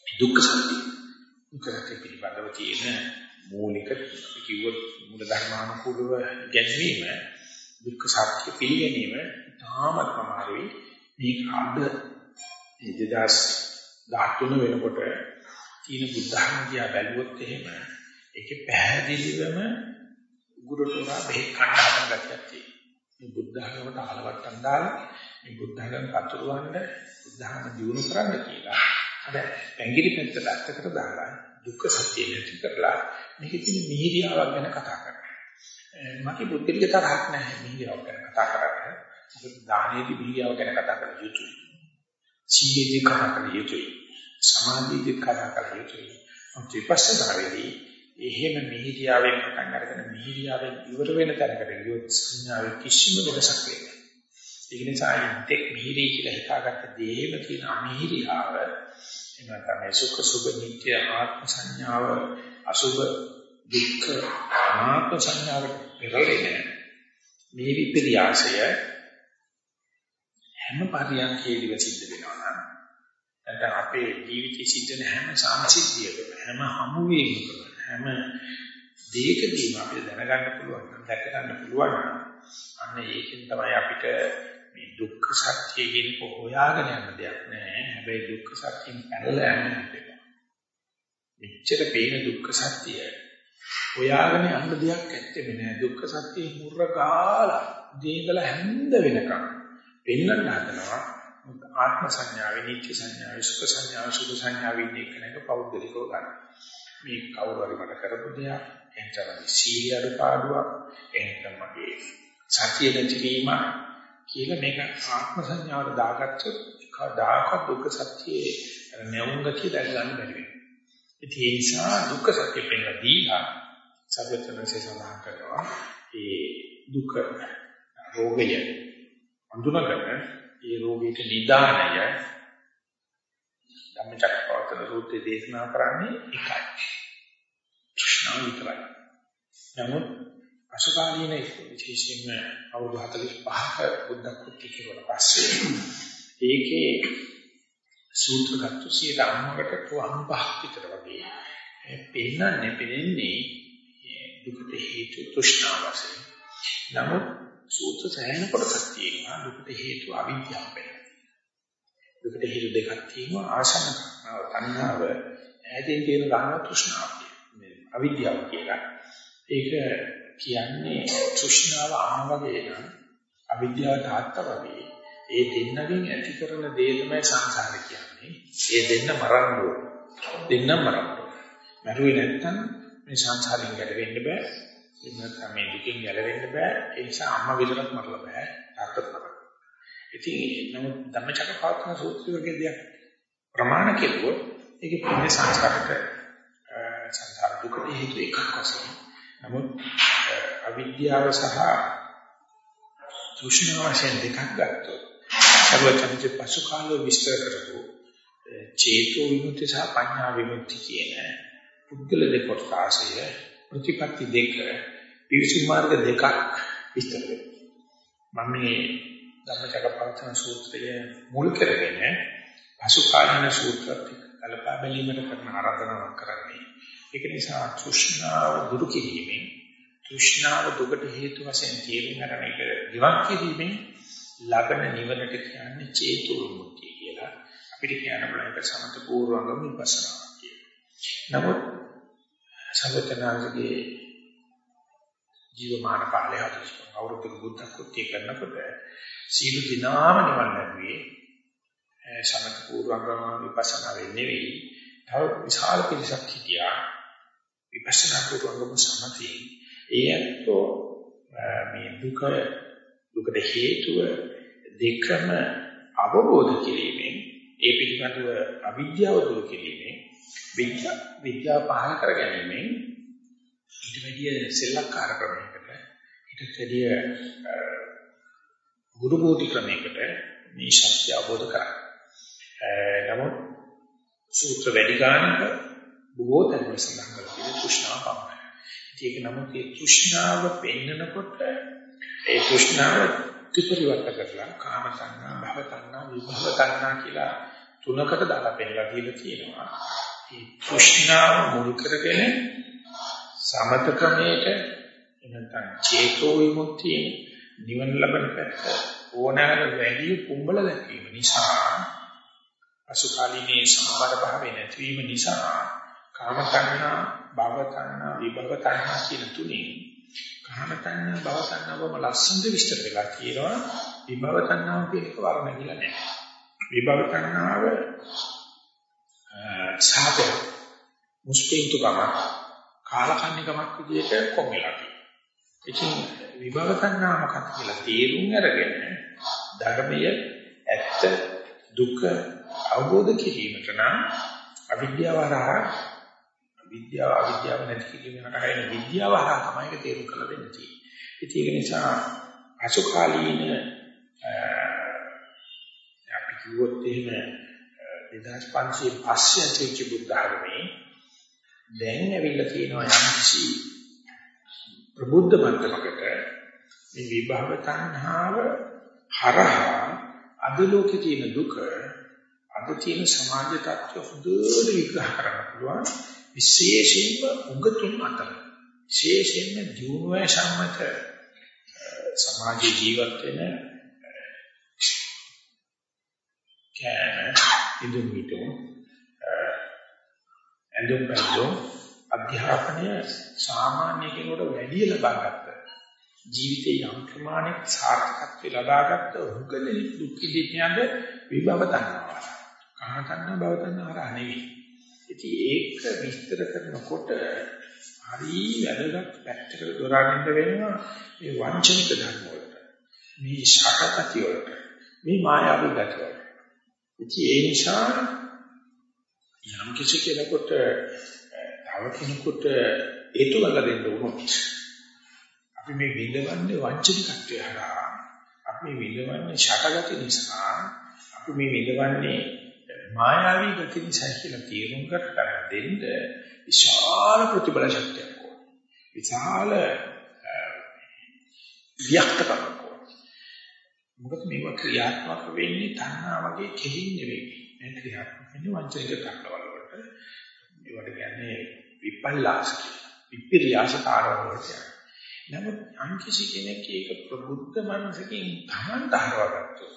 දුක්ඛ සත්‍ය. දුක්ඛ සත්‍ය පිළිබඳව තියෙන මූලික අපි කිව්වොත් මූල ධර්මානුකූලව ගැනීම දුක්ඛ සත්‍ය පිළිගැනීම තාමත් අමාරුයි. මේක අද 2013 වෙනකොට තියෙන බුද්ධ ධර්ම දිහා බැලුවොත් එහෙම ඒකේ පැහැදිලිවම උගුරටෝරා බෙහෙත් කන්න හදන ගැටියක් තියෙනවා. මේ බුද්ධ ධර්මයට අලවට්ටම් දාලා මේ බුද්ධ ධර්ම පතුරවන්න බුද්ධ ධර්ම දියුණු කරන්න කියලා. අද පැංගිරි පෙත්තට අත්තකට දාලා දුක්ඛ සත්‍ය නැති කරලා මේකේ තියෙන මිහිරියාවක් ගැන කතා කරනවා. මගේ බුද්ධිලික තරහක් නැහැ මිහිරියාවක් ගැන කතා කරන්නේ. මොකද දානයේදී මිහිරියාව ගැන කතා කරන්න යුතුයි. සීලේදී කතා කරන්න යුතුයි. සමාධියේදී කතා කරන්න යුතුයි. විපස්සනාවේදී එහෙම මිහිරියාවෙන් පටන් අරගෙන මිහිරියාවෙන් ඉවර වෙන තැනකට ගියොත් සංඥාවේ කිසිම වෙනසක් වෙන්නේ නැහැ. ඒ නිසා ඉන්ටෙක් මිහිරි කියලා හිතාගත්ත දේම තියෙන අමිහිරියාව එහෙම තමයි සුඛ සුභ නිත්‍ය ආත්ම සංඥාව අසුභ දුක්ඛ අනාත්ම සංඥාවට පෙරලෙන මේ විපර්යාසය හැම පරියන්කේදීම සිද්ධ වෙනවා නම් නැත්නම් අපේ ජීවිතයේ සිද්ධ වෙන හැම සංසිද්ධියකම හැම හමුවීමකම හැම දෙයකදීම අපිට දැනගන්න පුළුවන් නම් දැක ගන්න පුළුවන් නම් අන්න ඒකෙන් තමයි අපිට මේ දුක්ඛ සත්‍ය කියන හොයාගෙන යන දෙයක් නෑ. හැබැයි දුක්ඛ සත්‍යෙන් පැනලා යන්න දෙයක්. මෙච්චර පේන දුක්ඛ සත්‍ය හොයාගෙන යන්න දෙයක් ඇත්තෙම නෑ. දුක්ඛ සත්‍ය මුර්ර කාලා දීගල හැන්ද වෙනකම් පෙන්වන්න හදනවා. ආත්ම සංඥාවේ නිත්‍ය සංඥාවේ සුඛ සංඥාවේ සුඛ සංඥාවේ ඉන්න එකනක පෞද්ගලිකව ගන්න. මේ කවුරු හරි මට කරපු දෙයක් එහෙනම් සීල අඩපාඩුවක් එහෙනම් මගේ සතිය නැතිවීම කියලා මේක ආත්ම සංඥාවට දාගත්තොත් කවදාකවත් දුක්ඛ සත්‍යයේ නැවුම් ගතිය දැක ගන්න බැරි වෙනවා. ඒ නිසා දුක්ඛ සත්‍ය පෙන්නලා දීලා සර්වචනසේ සඳහන් කරනවා ඒ දුක රෝගය අඳුනගෙන ඒ රෝගීට නිදානය ධම්මචක්කවර්තන සූත්‍රයේ දේශනා කරන්නේ එකයි. තෘෂ්ණාව විතරයි. නමුත් අසුකාලීන විශේෂයෙන්ම අවුරුදු 45ක බුද්ධ කෘත්‍ය කියලා පස්සේ ඒකේ සූත්‍රගත 190කට 95ක් විතර වගේ පෙන්නන්නේ පෙන්නේ දුකට හේතු තෘෂ්ණාව වශයෙන්. නමුත් සූත්‍ර සෑහෙන කොටසක් තියෙනවා දුකට හේතු අවිද්‍යාව වෙනවා. දුකට හේතු දෙකක් තියෙනවා ආසන තණ්හාව ඈතින් තියෙන ගහන තෘෂ්ණාව. අවිද්‍යාව කියලා. ඒක කියන්නේ තෘෂ්ණාව අහන වගේ නම් අවිද්‍යාව තාත්තා වගේ ඒ දෙන්නගෙන් ඇති කරන දේ තමයි සංසාර කියන්නේ. ඒ දෙන්න මරන්න ඕන. දෙන්න මරන්න. මරුවේ නැත්තම් මේ සංසාරයෙන් ගැලවෙන්න බෑ. එහෙම නැත්නම් මේ දුකින් ගැලවෙන්න බෑ. ඒ නිසා අම්මා විතරක් මරලා බෑ. තාත්තත් මරන්න. ඉතින් නමුත් ධම්මචක්කපවත්තන සූත්‍රය වගේ දෙයක් ප්‍රමාණ කෙරුවොත් ඒකේ පින්නේ සංස්කාරක සංසාර දුකට හේතු එකක් වශයෙන්. නමුත් අවිද්‍යාව සහ තෘෂ්ණාව වශයෙන් දෙකක් ගත්තොත් සර්වචන්ති පසු කාලෝ විස්තර කරපු චේතෝ විමුක්ති සහ පඤ්ඤා විමුක්ති කියන පුද්ගල දෙකොටාසය ප්‍රතිපatti දෙක පිවිසුම් මාර්ග දෙකක් විස්තර වෙනවා මම මේ ධම්මචක්කපවත්තන සූත්‍රය මුල් කරගෙන පසු කාලීන සූත්‍රත් කලපා බැලීමට කරන ආරාධනාවක් කරන්නේ. ඒක නිසා තෘෂ්ණාව දුරු කිරීමෙන් තෘෂ්ණාව දුකට හේතු වශයෙන් තේරුම් ගන්න එක දිවක් කිරීමෙන් ලබන නිවනට කියන්නේ චේතෝ විමුක්තිය කියලා. අපිට කියන්න පුළුවන් ඒක සමත පූර්වංගම විපස්සනා කියලා. නමුත් සම්පතනාගේ ජීවමාන කාලය හදිස්ස අවුරුදු බුද්ධ කෘත්‍ය කරනකොට සීල දිනාම නිවන් ලැබුවේ සමත පූර්වංගම විපස්සනා වෙන්නේ නෙවෙයි. තව විශාල පිරිසක් හිටියා විපස්සනා පූර්වංගම සමතේ ඒ ඇත්තෝ මේ දුක දුකට හේතුව දෙකම අවබෝධ කිරීමෙන් ඒ පිළිබඳව අවිද්‍යාව දුරු කිරීමෙන් විද්‍යා විද්‍යාව පහල කර ගැනීමෙන් ඊට වැඩිය සෙල්ලක්කාර ක්‍රමයකට ඊට වැඩිය ගුරු බෝධි ක්‍රමයකට මේ ශක්තිය අවබෝධ කරගන්න. නමුත් සූත්‍ර වැඩි ගන්නක බොහෝ තැන්වල සඳහන් කරලා තියෙන තෘෂ්ණාව පමණයි. ඒක නමුත් ඒ තෘෂ්ණාව පෙන්නකොට ඒ තෘෂ්ණාව ත්‍රිපරිවර්ත කරලා කාම සංඥා, භව සංඥා, විභව සංඥා කියලා තුනකට දාලා පෙන්නලා දීලා තියෙනවා. ඒ තෘෂ්ණාව මුල් කරගෙන සමත ක්‍රමයට එනතන් චේතෝ විමුක්තිය නිවන ලබන පැත්ත ඕනෑම වැඩි කුඹල දැකීම නිසා අසුකාලීනේ සමබර භාවය නැතිවීම නිසා කාම තණ්හා, භව තණ්හා විභව තණ්හා කියන තුනේ කාම තණ්හා භව තණ්හාවම ලස්සනට විස්තර වෙලා කියනවා විභව තණ්හාව කියන එක වර්ණ කියලා නෑ විභව තණ්හාව සාපය මුස්පීන්තුකම කාලකන්නිකමක් විදිහට කොම්බලා තියෙනවා. ඉතින් විභව තණ්හා මොකක්ද කියලා තේරුම් අරගෙන ධර්මය ඇත්ත දුක අවබෝධ කිරීමට නම් අවිද්‍යාව හරහා විද්‍යාව අවිද්‍යාව නැති කිරීමකට හරින විද්‍යාව හරහා තමයි ඒක තේරුම් කරලා දෙන්න තියෙන්නේ. ඒක නිසා අසුකාලීන අපි කිව්වොත් එහෙම 2500 පස්සේ ඇතිවෙච්ච බුද්ධ ආගමේ දැන් ඇවිල්ලා තියෙනවා යම් කිසි ප්‍රබුද්ධ මට්ටමකට මේ විභව තණ්හාව හරහා අද ලෝකේ තියෙන දුක අද තියෙන සමාජ තත්ත්ව හොඳට විග්‍රහ කරන්න පුළුවන් විශේෂයෙන්ම උගතුන් අතර විශේෂයෙන්ම ජීවය සම්මත සමාජ ජීවත් වෙන කෑම ඉදුම් මිටු ඇඳුම් පැළඳුම් අධ්‍යාපනය සාමාන්‍ය කෙනෙකුට වැඩි ලබාගත්ත ජීවිතේ යම් ප්‍රමාණයක් සාර්ථකත්ව ලබාගත්ත උගදෙනි දුක් විඳින්නද විභව තණ්හාව. කහ තණ්හා භව තණ්හා නෙවෙයි. ඉතින් ඒක විස්තර කරනකොට හරි වැදගත් පැත්තකට දොරාරින්න වෙනවා මේ වංචනික ධර්ම වලට. මේ ශාකපති වලට. මේ මායාවී ගති වලට. ඉතින් ඒ නිසා යම් කිසි කෙනෙකුට තව කෙනෙකුට හේතු වල දෙන්න උනොත් අපි මේ විඳවන්නේ වංචනිකත්වය හරහා අපි මේ විඳවන්නේ ෂටගති නිසා අපි මේ විඳවන්නේ මායාවී ගති නිසා කියලා තීරුම් කරලා දෙන්න විශාල ප්‍රතිබල ශක්තියක් ඕන. විශාල වික්තකමක් ඕන. මොකද මේවා ක්‍රියාත්මක වෙන්නේ තණ්හා වගේ කෙලින් නෙවෙයි. මේ ක්‍රියාත්මක වෙන්නේ වංචනික කර්මවල වලට. ඒවට කියන්නේ විපල්ලාස කියලා. විපිරියාස කාරවලට. නමුත් අන්කිසි කෙනෙක් ඒක ප්‍රබුද්ධ මනසකින් තමන්ට හරවගත්තොත්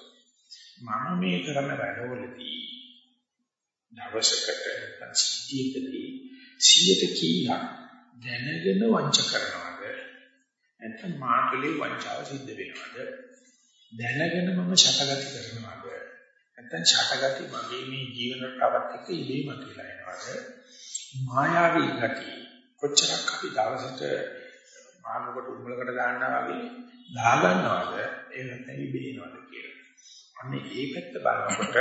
මම මේ කරන වැඩවලදී දවසකට නැත්නම් සිද්ධියකදී සියයට කීයක් දැනගෙන වංච කරනවද? නැත්නම් මාකලේ වංචාව සිද්ධ වෙනවද? දැනගෙන මම ශතගති කරනවද? නැත්නම් ශතගති මගේ මේ ජීවන රටාවත් එක්ක ඉලීම කියලා එනවද? මායාවී ගති කොච්චරක් අපි දවසට මානකට උඹලකට දාන්නා වගේ දා ගන්නවද ඒ නැත්නම් ඉබේනවද කියලා. අන්න ඒ පැත්ත බලනකොට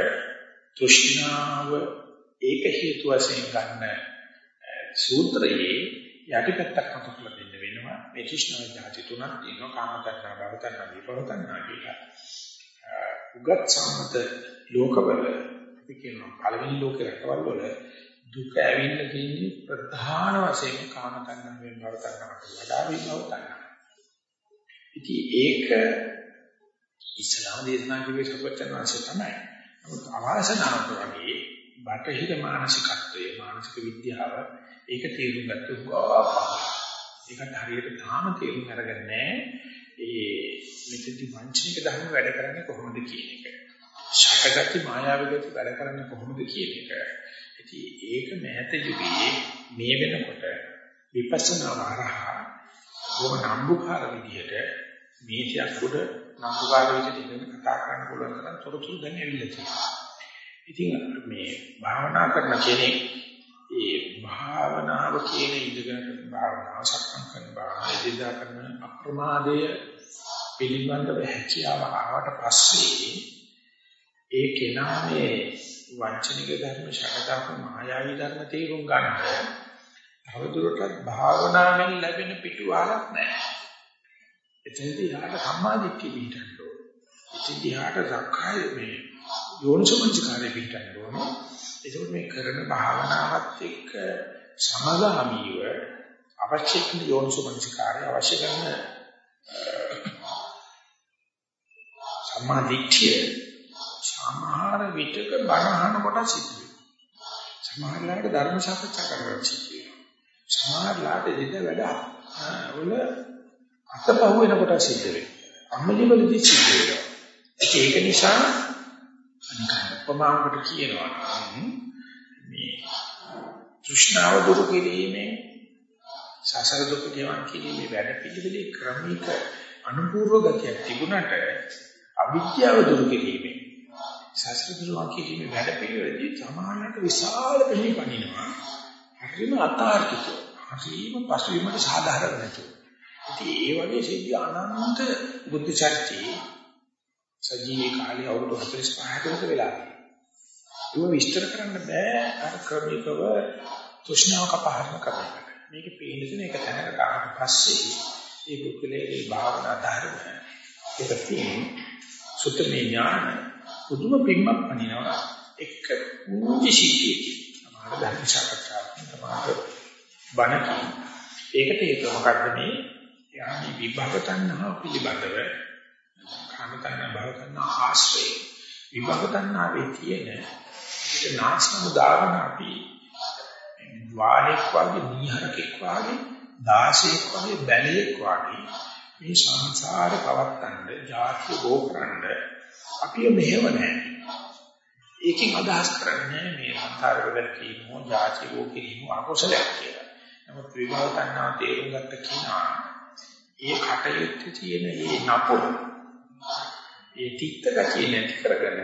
තෘෂ්ණාව ඒක හේතු වශයෙන් ගන්න සූත්‍රයේ යටිපැත්තක් මතකලා දෙන්න වෙනවා මේ තෘෂ්ණාව ධාති තුනක් තියෙනවා කාම තණ්හා භව තණ්හා විභව තණ්හා කියලා. උගත් සම්මත ලෝකවල අපි කියනවා පළවෙනි ලෝකේ රටවල් වල දුක ඇවිල්ලා තියෙන්නේ ප්‍රධාන වශයෙන් කාම තණ්හාවෙන් භව තණ්හාවට වඩා විභව තණ්හා. ඉතින් ඒක ඉස්ලාම දේශනා කිව්වේ සර්වචන් වහන්සේ තමයි. නමුත් අවාසනාවට වගේ බටහිර මානසිකත්වයේ මානසික විද්‍යාව ඒක තේරුම් ගත්ත උගාපහ. ඒකට හරියට තාම තේරුම් අරගෙන නැහැ. ඒ මෙතෙදි වංචනික ධර්ම වැඩ කරන්නේ කොහොමද කියන එක. ශකගති මායාවගති වැඩ කරන්නේ කොහොමද කියන එක. ඉතින් ඒක මෑත යුගයේ මේ වෙනකොට විපස්සනා වරහා බොහොම නම්බුකාර විදිහට මේතියක් උඩ නම්බුකාර විදිහට ඉඳන් කතා කරන්න පුළුවන් තරම් තොරතුරු දැන් ඇවිල්ලා තියෙනවා. ඉතින් මේ භාවනා කරන කෙනෙක් ඒ භාවනාව කියන ඉඳගෙන කරන භාවනාව සක්මන් කරන භාවනාව ඉදිරියට කරන අප්‍රමාදය පිළිබඳව හැකියාව ආවට පස්සේ ඒ කෙනා මේ වංචනික ධර්ම ශකතාක මායාවී ධර්ම තේරුම් ගන්න තවදුරටත් භාවනාවෙන් ලැබෙන පිටුවහලක් නැහැ. එතනදී යාට සම්මාදිට්ඨිය පිටන්න ඕන. එතනදී යාට සක්කාය මේ යෝනිසමංචකාරය පිටන්න ඕන. ඒක මේ කරන භාවනාවත් එක්ක සමගාමීව අවශ්‍ය කරන යෝනිසමංචකාරය අවශ්‍ය කරන සම්මාදිට්ඨිය සමහර විටක බණහන කොට සිද්ධ වෙනවා. සමහරලාට ධර්ම සාකච්ඡා කරනවා සිද්ධ වෙනවා. සමහරලාට දෙද වැඩ වල අතපහුව වෙන කොට සිද්ධ වෙනවා. අම්මලිවලදී සිද්ධ වෙනවා. ඒක නිසා අනික උපමාවකට කියනවා මේ තෘෂ්ණාව දුරු කිරීමේ සසර දුක ගෙවන් කිරීමේ වැඩ පිළිවෙලේ ක්‍රමික අනුපූර්ව ගතියක් තිබුණට අවිද්‍යාව දුරු කිරීමේ සසර දුරු කිරීමේ වැඩ පිළිවෙලදී සමානකට විශාල දෙයක් පනිනවා හරිම අතාර්කික හරිම පසුවීමට සාධාරණ නැතුව. ඉතින් ඒ වගේ සිද්ධි අනන්ත බුද්ධ චර්චේ සජීවී කාලේ අවුරුදු 45කට වෙලා ඒක විස්තර කරන්න බෑ අර ක්‍රමිකව තුෂ්ණාව කපහරන කරනකට. මේක පේන දෙන එක තැනකට ආවට පස්සේ ඒ බුද්ධලේ භාවනා ධර්ම ඒක තියෙන සුත්තමේ ඥාන පුදුම පිම්මක් පනිනවා එක කුංචි සිද්ධියකින්. සමහර ධර්ම සාකච්ඡාවක් සමහර බණකින්. ඒකට ඒක මොකද්ද මේ යානි විභව තණ්හාව පිළිබඳව කාම තණ්හා භව තණ්හා ආශ්‍රය විභව තණ්හාවේ තියෙන ඒක නාස්නම දාගෙන අපි වාලෙක් වගේ නිහරකෙක් වගේ දාසෙක් වගේ බැලියෙක් වගේ මේ සංසාර පවත්තන්න ජාති ගෝකරන්න අපි මෙහෙම නැහැ ඒකෙන් අදහස් කරන්නේ මේ සංසාර වල කියනෝ ජාති ගෝකිරීම අකුසලයක් කියලා. නමුත් විභව තණ්හා තේරුම් ගත්ත කෙනා ඒ කටයුත්තේ තියෙන මේ නපුර ඒ තිත්ත ගතිය නැති කරගෙන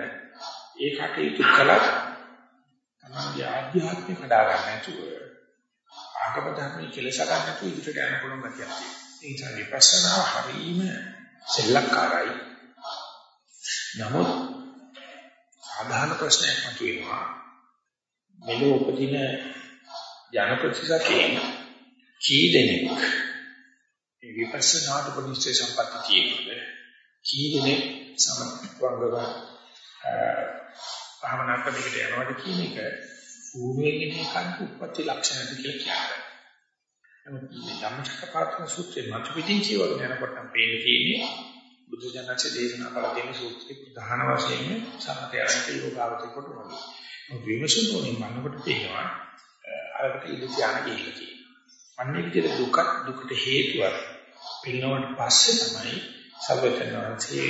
ඒ කටයුතු කළා තමයි ආධ්‍යාත්මික කඩා ගන්න නැතුව ආගම ධර්මයේ කෙලස ගන්න නැතුව ඉදිරියට යන්න පුළුවන් ගතියක් තියෙනවා. ඒ නිසා විපස්සනා හරීම සෙල්ලක්කාරයි. නමුත් සාධාරණ ප්‍රශ්නයක් මතුවෙනවා. මෙලෝ උපදින ජන ප්‍රතිශතයෙන් කී දෙනෙක් මේ විපස්සනාට ප්‍රතිශ්‍රේ සම්පatti තියෙනවද? කී දෙනෙක් සමවංගව භාවනා ක්‍රමයකට යනවාද කියන එක ඌමෙගෙන එකක් උප්පත්ති ලක්ෂණද කියලා කියනවා. නමුත් මේ ධම්මචක්කපවත්තන සූත්‍රයේ මත පිටින් කියවගෙන යනකොට නම් පේන්නේ තියෙන්නේ බුදු දනසේ දේශනා කළ දෙන සූත්‍රයේ ප්‍රධාන වශයෙන් සමතයන්ට යෝගාවචර කොට වගේ. මොකද විමසනෝනේ මනකට පේනවා අරකට ඉඳ ධානය කියලා කියනවා. අන්නේ විදිහට දුක දුකට හේතුවක් පිළිනවට පස්සේ තමයි සර්වඥාන්සේ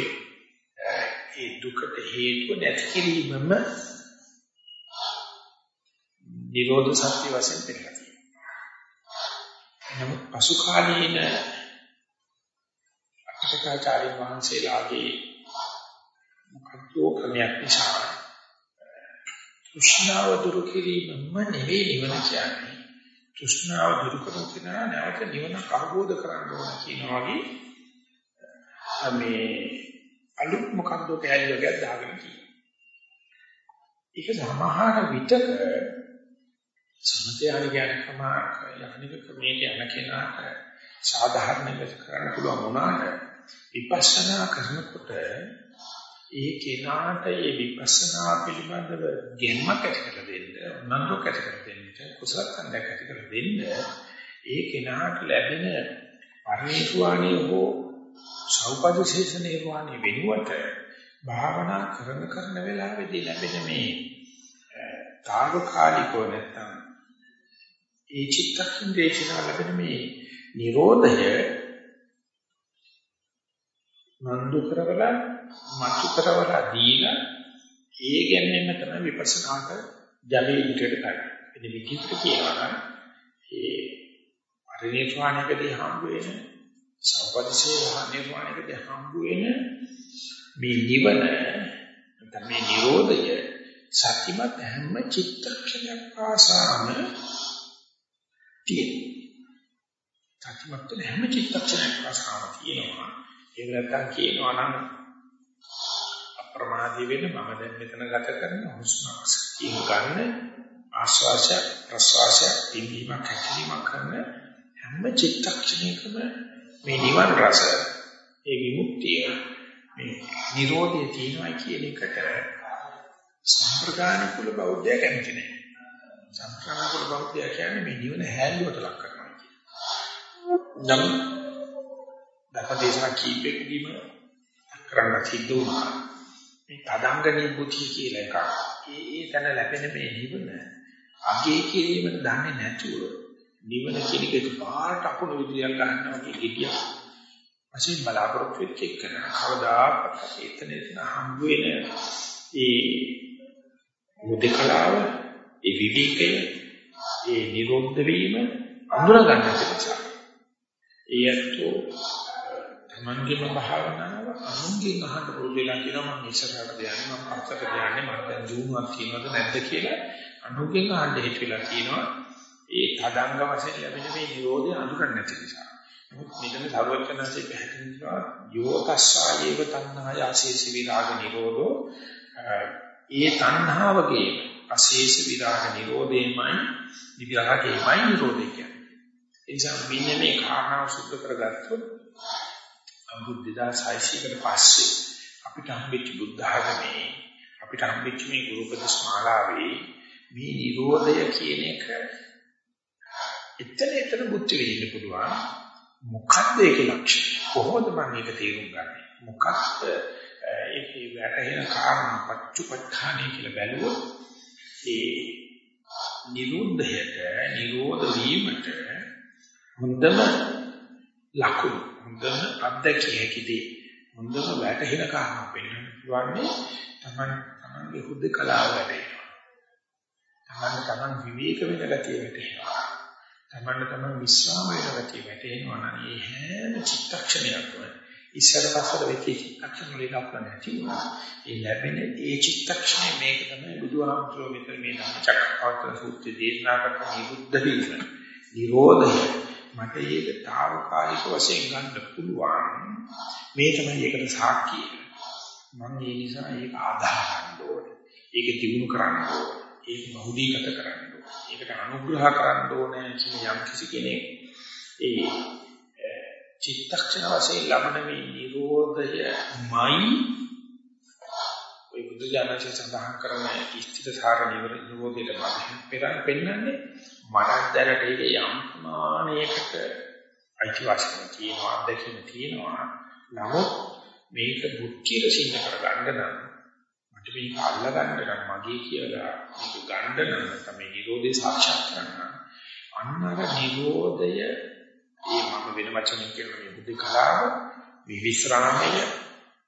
ඒ දුකට හේතුව නැති කිරීමම නිරෝධ සත්‍ය වශයෙන් පෙන්නනවා. නමුත් පසු කාලීන අටකචාරි වහන්සේලාගේ මොකක්ද ක්‍රමයක් නිසා තෘෂ්ණාව දුරු කිරීමම නෙවෙයි නිවන කියන්නේ. තෘෂ්ණාව දුරු කරන නැවත නිවන අවබෝධ කරගන්න ඕන කියන වගේ මේ අලුත් මොකක්ද කැලේ වගේ දාගෙන කියනවා. ඒක සමහර විටක සමතය හරි කියනකම යකනික ක්‍රමයක යන කෙනාට සාධාරණ වෙත කරන්න පුළුවන් වුණාට විපස්සනා කරනකොට ඒ කෙනාට ඒ විපස්සනා පිළිබඳව ගෙම්මක් ඇති කර දෙන්න, උනන්දුවක් ඇති කර දෙන්න, කුසල කන්දක් ඇති කර දෙන්න ඒ කෙනාට ලැබෙන පරිණිරවාණිය හෝ සෞපදිශේෂ නිර්වාණය වෙනුවට භාවනා කරන කරන වෙලාවෙදී ලැබෙන මේ తాවකාලිකව නැත්තම් ඒ චිත්තක්ෂණ දේශනා ලැබෙන මේ නිරෝධය නන්දු කරවලා මතු කරවලා දීලා ඒ ගැනීම තමයි විපස්සනාට ජලයේ ඉදිරියට ගන්න. ඉතින් විකිට කියනවා නම් ඒ පරිණිරවාණයකදී හම්බ වෙන සම්පදිසේ නිර්වාණයකදී හම්බ වෙන මේ නිවන නැත්නම් මේ Nirodhaය සත්‍යමත් හැම චිත්තක්ෂණයක් පාසාම තියෙනවා. සත්‍යමත් හැම චිත්තක්ෂණයක් පාසාම තියෙනවා. ඒක නැත්තම් කියනවා නම් අප්‍රමාදී වෙන්න මම දැන් මෙතන ගත කරන හුස්ම කියන ගන්න ආශ්වාසය ප්‍රශ්වාසය පිළිවීමක් හැකිලීමක් කරන හැම චිත්තක්ෂණයකම මේ නිවන් රස ඒ විමුක්තිය මේ Nirodhe තියෙනවා කියන එකට සම්ප්‍රදාන කුල බෞද්ධය කැමති නැහැ. සම්ප්‍රදාන කුල බෞද්ධය කියන්නේ මේ නිවන හැල්ලුවට ලක් කරනවා කියන. නම් ධර්මදේශනා කීපෙකදීම කරන්න සිද්ධ වුණා. මේ තදංග නිබ්බුතිය කියලා එකක්. ඒ ඒ තැන ලැබෙන මේ නිවන අගේ කිරීමට දන්නේ නැතුව නිවන කියන එක පාට අකුණු විදියක් ගන්නවා වගේ ගෙඩියක්. වශයෙන් බලාපොරොත්තු වෙච්ච එක කවදාකවත් එතන එතන හම්බ වෙන ඒ මුදකලාව, ඒ විවිකය, ඒ නිරෝධ වීම අඳුර ගන්න නිසා. ඒයත්ෝ තමන්ගේම භාවනාව අනුන්ගෙන් අහන්න පුරුදු වෙලා කියනවා මම ඉස්සරහට යන්නේ මම පස්සට යන්නේ මට දැන් ජීවුවක් තියෙනවද නැද්ද කියලා අනුන්ගෙන් අහන්න හිතවිලා කියනවා ඒ තදංග වශයෙන් ලැබෙන මේ නිරෝධය අඳුරන්නේ නැති නිසා. නමුත් මෙතන සර්වඥාන්සේ පැහැදිලිවා යෝතස්සායේව තණ්හාය ආශේෂ විරාග නිරෝධෝ ඒ තණ්හාවගේ අශේෂ විරාග නිරෝධේමයි විරාගේමයි නිරෝධය කියන්නේ. ඒ නිසා මෙන්න මේ කාරණාව සුද්ධ කරගත්තොත් අවුරුදු 2600කට පස්සේ අපිට හම්බෙච්ච බුද්ධ ආගමේ අපිට හම්බෙච්ච මේ ගුරුපද ස්මාලාවේ මේ නිරෝධය කියන එක එතන එතන බුද්ධ වෙන්න පුළුවන් මොකක්ද ඒකේ ලක්ෂණය කොහොමද මම මේක තේරුම් ගන්නේ? මොකක්ද ඒකේ වැටහෙන කාරණා පච්චුපට්ඨානයි කියලා බැලුවොත් ඒ නිරෝධයට නිරෝධ වීමට හොඳම ලකුණු හොඳම අත්දැකිය හැකිදී හොඳම වැටහෙන කාරණා වෙන්න පුළුවන්නේ තමන් තමන්ගේ හුදු කලාව වැටෙනවා තමන් තමන් විවේක වෙන ගතිය වැටෙනවා තමන්න තමන් විශ්වාම වෙන ගතිය වැටෙනවා නම් ඒ හැම චිත්තක්ෂණයක්ම ඉස්සර පස්සට වෙච්ච චිත්තක්ෂණ වලින් අපල නැති වුණා. ඒ ලැබෙන ඒ චිත්තක්ෂණය මේක තමයි බුදුහාමුදුරුවෝ මෙතන මේ ධම්මචක්කපවත්තන සූත්‍රය දේශනා කරන නිරුද්ධ වීම. නිරෝධය. මට ඒක తాවකාලික වශයෙන් ගන්න පුළුවන්. මේ තමයි ඒකට සාක්කිය. මම ඒ නිසා ඒක ආදාහ ගන්න ඕනේ. ඒක දිනු කරන්න ඕනේ. ඒක බහුදීගත කරන්න ඒකට අනුග්‍රහ කරන්න ඕනේ කියන යම් කිසි කෙනෙක් ඒ චිත්තක්ෂණ වශයෙන් ලබන මේ නිරෝධයමයි ඔය බුදු දානසේ සඳහන් කරන ඉෂ්ඨිතසාර නිරෝධයට මම පෙරන් පෙන්වන්නේ මට දැනට ඒක යම් ප්‍රමාණයකට අයිතිවාසිකම් තියෙනවා දැකීම තියෙනවා. නමුත් මේක බුද්ධියට සිද්ධ කරගන්න නම් මට මේක අල්ල ගන්න නම් මගේ කියලා මේක ගන්න නම් තමයි නිරෝධය සාක්ෂාත් කරගන්න. අන්න අර නිරෝධය ඒ මම වෙන වචනෙන් කියන මේ බුද්ධ කලාව මේ විස්රාමය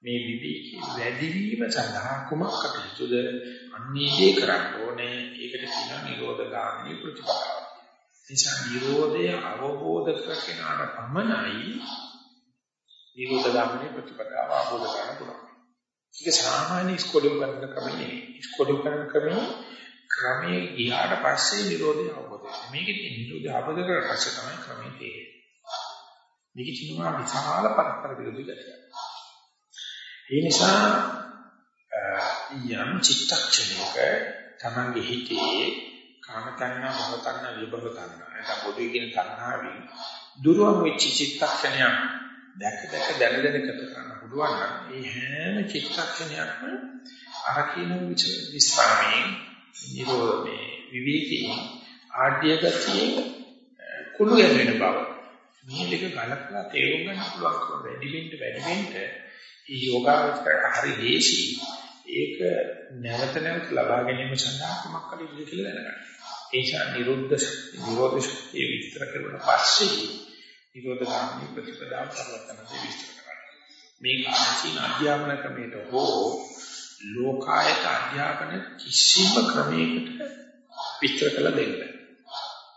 මේ විවිධ වැඩිවීම සඳහා කුමක් කටයුතුද අන්නේදී කරන්න ඕනේ ඒකට කියන නිරෝධ ගාමී ප්‍රතිපදාව. නිසා නිරෝධය අවබෝධ කරගෙනාට පමණයි නිරෝධ ගාමී ප්‍රතිපදාව අවබෝධ කරගන්න පුළුවන්. ඒක සාමාන්‍ය ඉස්කෝලේ කරන ක්‍රමය නෙවෙයි. ඉස්කෝලේ කරන ක්‍රමය ක්‍රමයේ ගියාට පස්සේ නිරෝධය අවබෝධ වෙනවා. මේකේ නිරෝධය අවබෝධ කරලා පස්සේ තමයි ක්‍රමයේ තේරෙන්නේ. මේක කියනවා විශාල පරස්පර විරෝධී ගැටයක්. ඒ නිසා යම් චිත්තක්ෂණයක තමන්ගේ හිතේ කාම තණ්හා, භව තණ්හා, විභව තණ්හා නැත්නම් පොදුයි කියන තණ්හාවෙන් දුරවන් වෙච්ච චිත්තක්ෂණයක් දැක දැක දැන දැන කත කරන්න පුළුවන් නම් ඒ හැම චිත්තක්ෂණයක්ම අර කියන විස්රාමයේ නිරෝධයේ විවිධී ආඩ්‍ය ගතියේ කුළු වෙන බව මේ දෙක ගලපලා තේරුම් ගන්න පුළුවන් වැඩි වෙන්න වැඩි වෙන්න මේ යෝගාවචරයට හරි දේශී ඒක නැවත නැවත ලබා ගැනීම සඳහා කුමක් කළ යුතුද කියලා දැනගන්න. ඒ නිසා නිරුද්ධ නිරෝධ ශක්තිය විස්තර කරන පස්සේ නිරෝධ ගාමී ප්‍රතිපදාව පරිවර්තනදී විස්තර කරනවා. මේ කාර්යචීන අධ්‍යාපන ක්‍රමයට හෝ ලෝකායත අධ්‍යාපන කිසිම ක්‍රමයකට විස්තර කළ දෙන්න.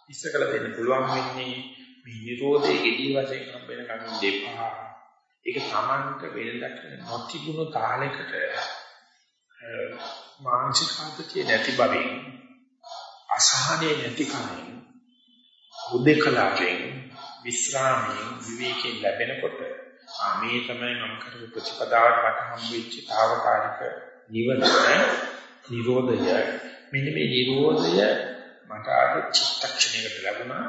විස්තර කළ දෙන්න පුළුවන් වෙන්නේ මේ නිරෝධයේ ගෙඩි වශයෙන් හම්බෙන කමින් දෙපා. ඒක Tamanට වෙනදට නොතිබුණු තාලයකට මානසික ආතතිය නැති බවින් අසහනය නැති කමින් උදේකලාවෙන් විස්රාමයෙන් විවේකයෙන් ලැබෙනකොට ආ මේ තමයි මම කරපු ප්‍රතිපදාවට මට හම් වෙච්ච తాවකාලික නිවන නිරෝධය. මෙන්න මේ නිරෝධය මට අද චිත්තක්ෂණයකට ලැබුණා.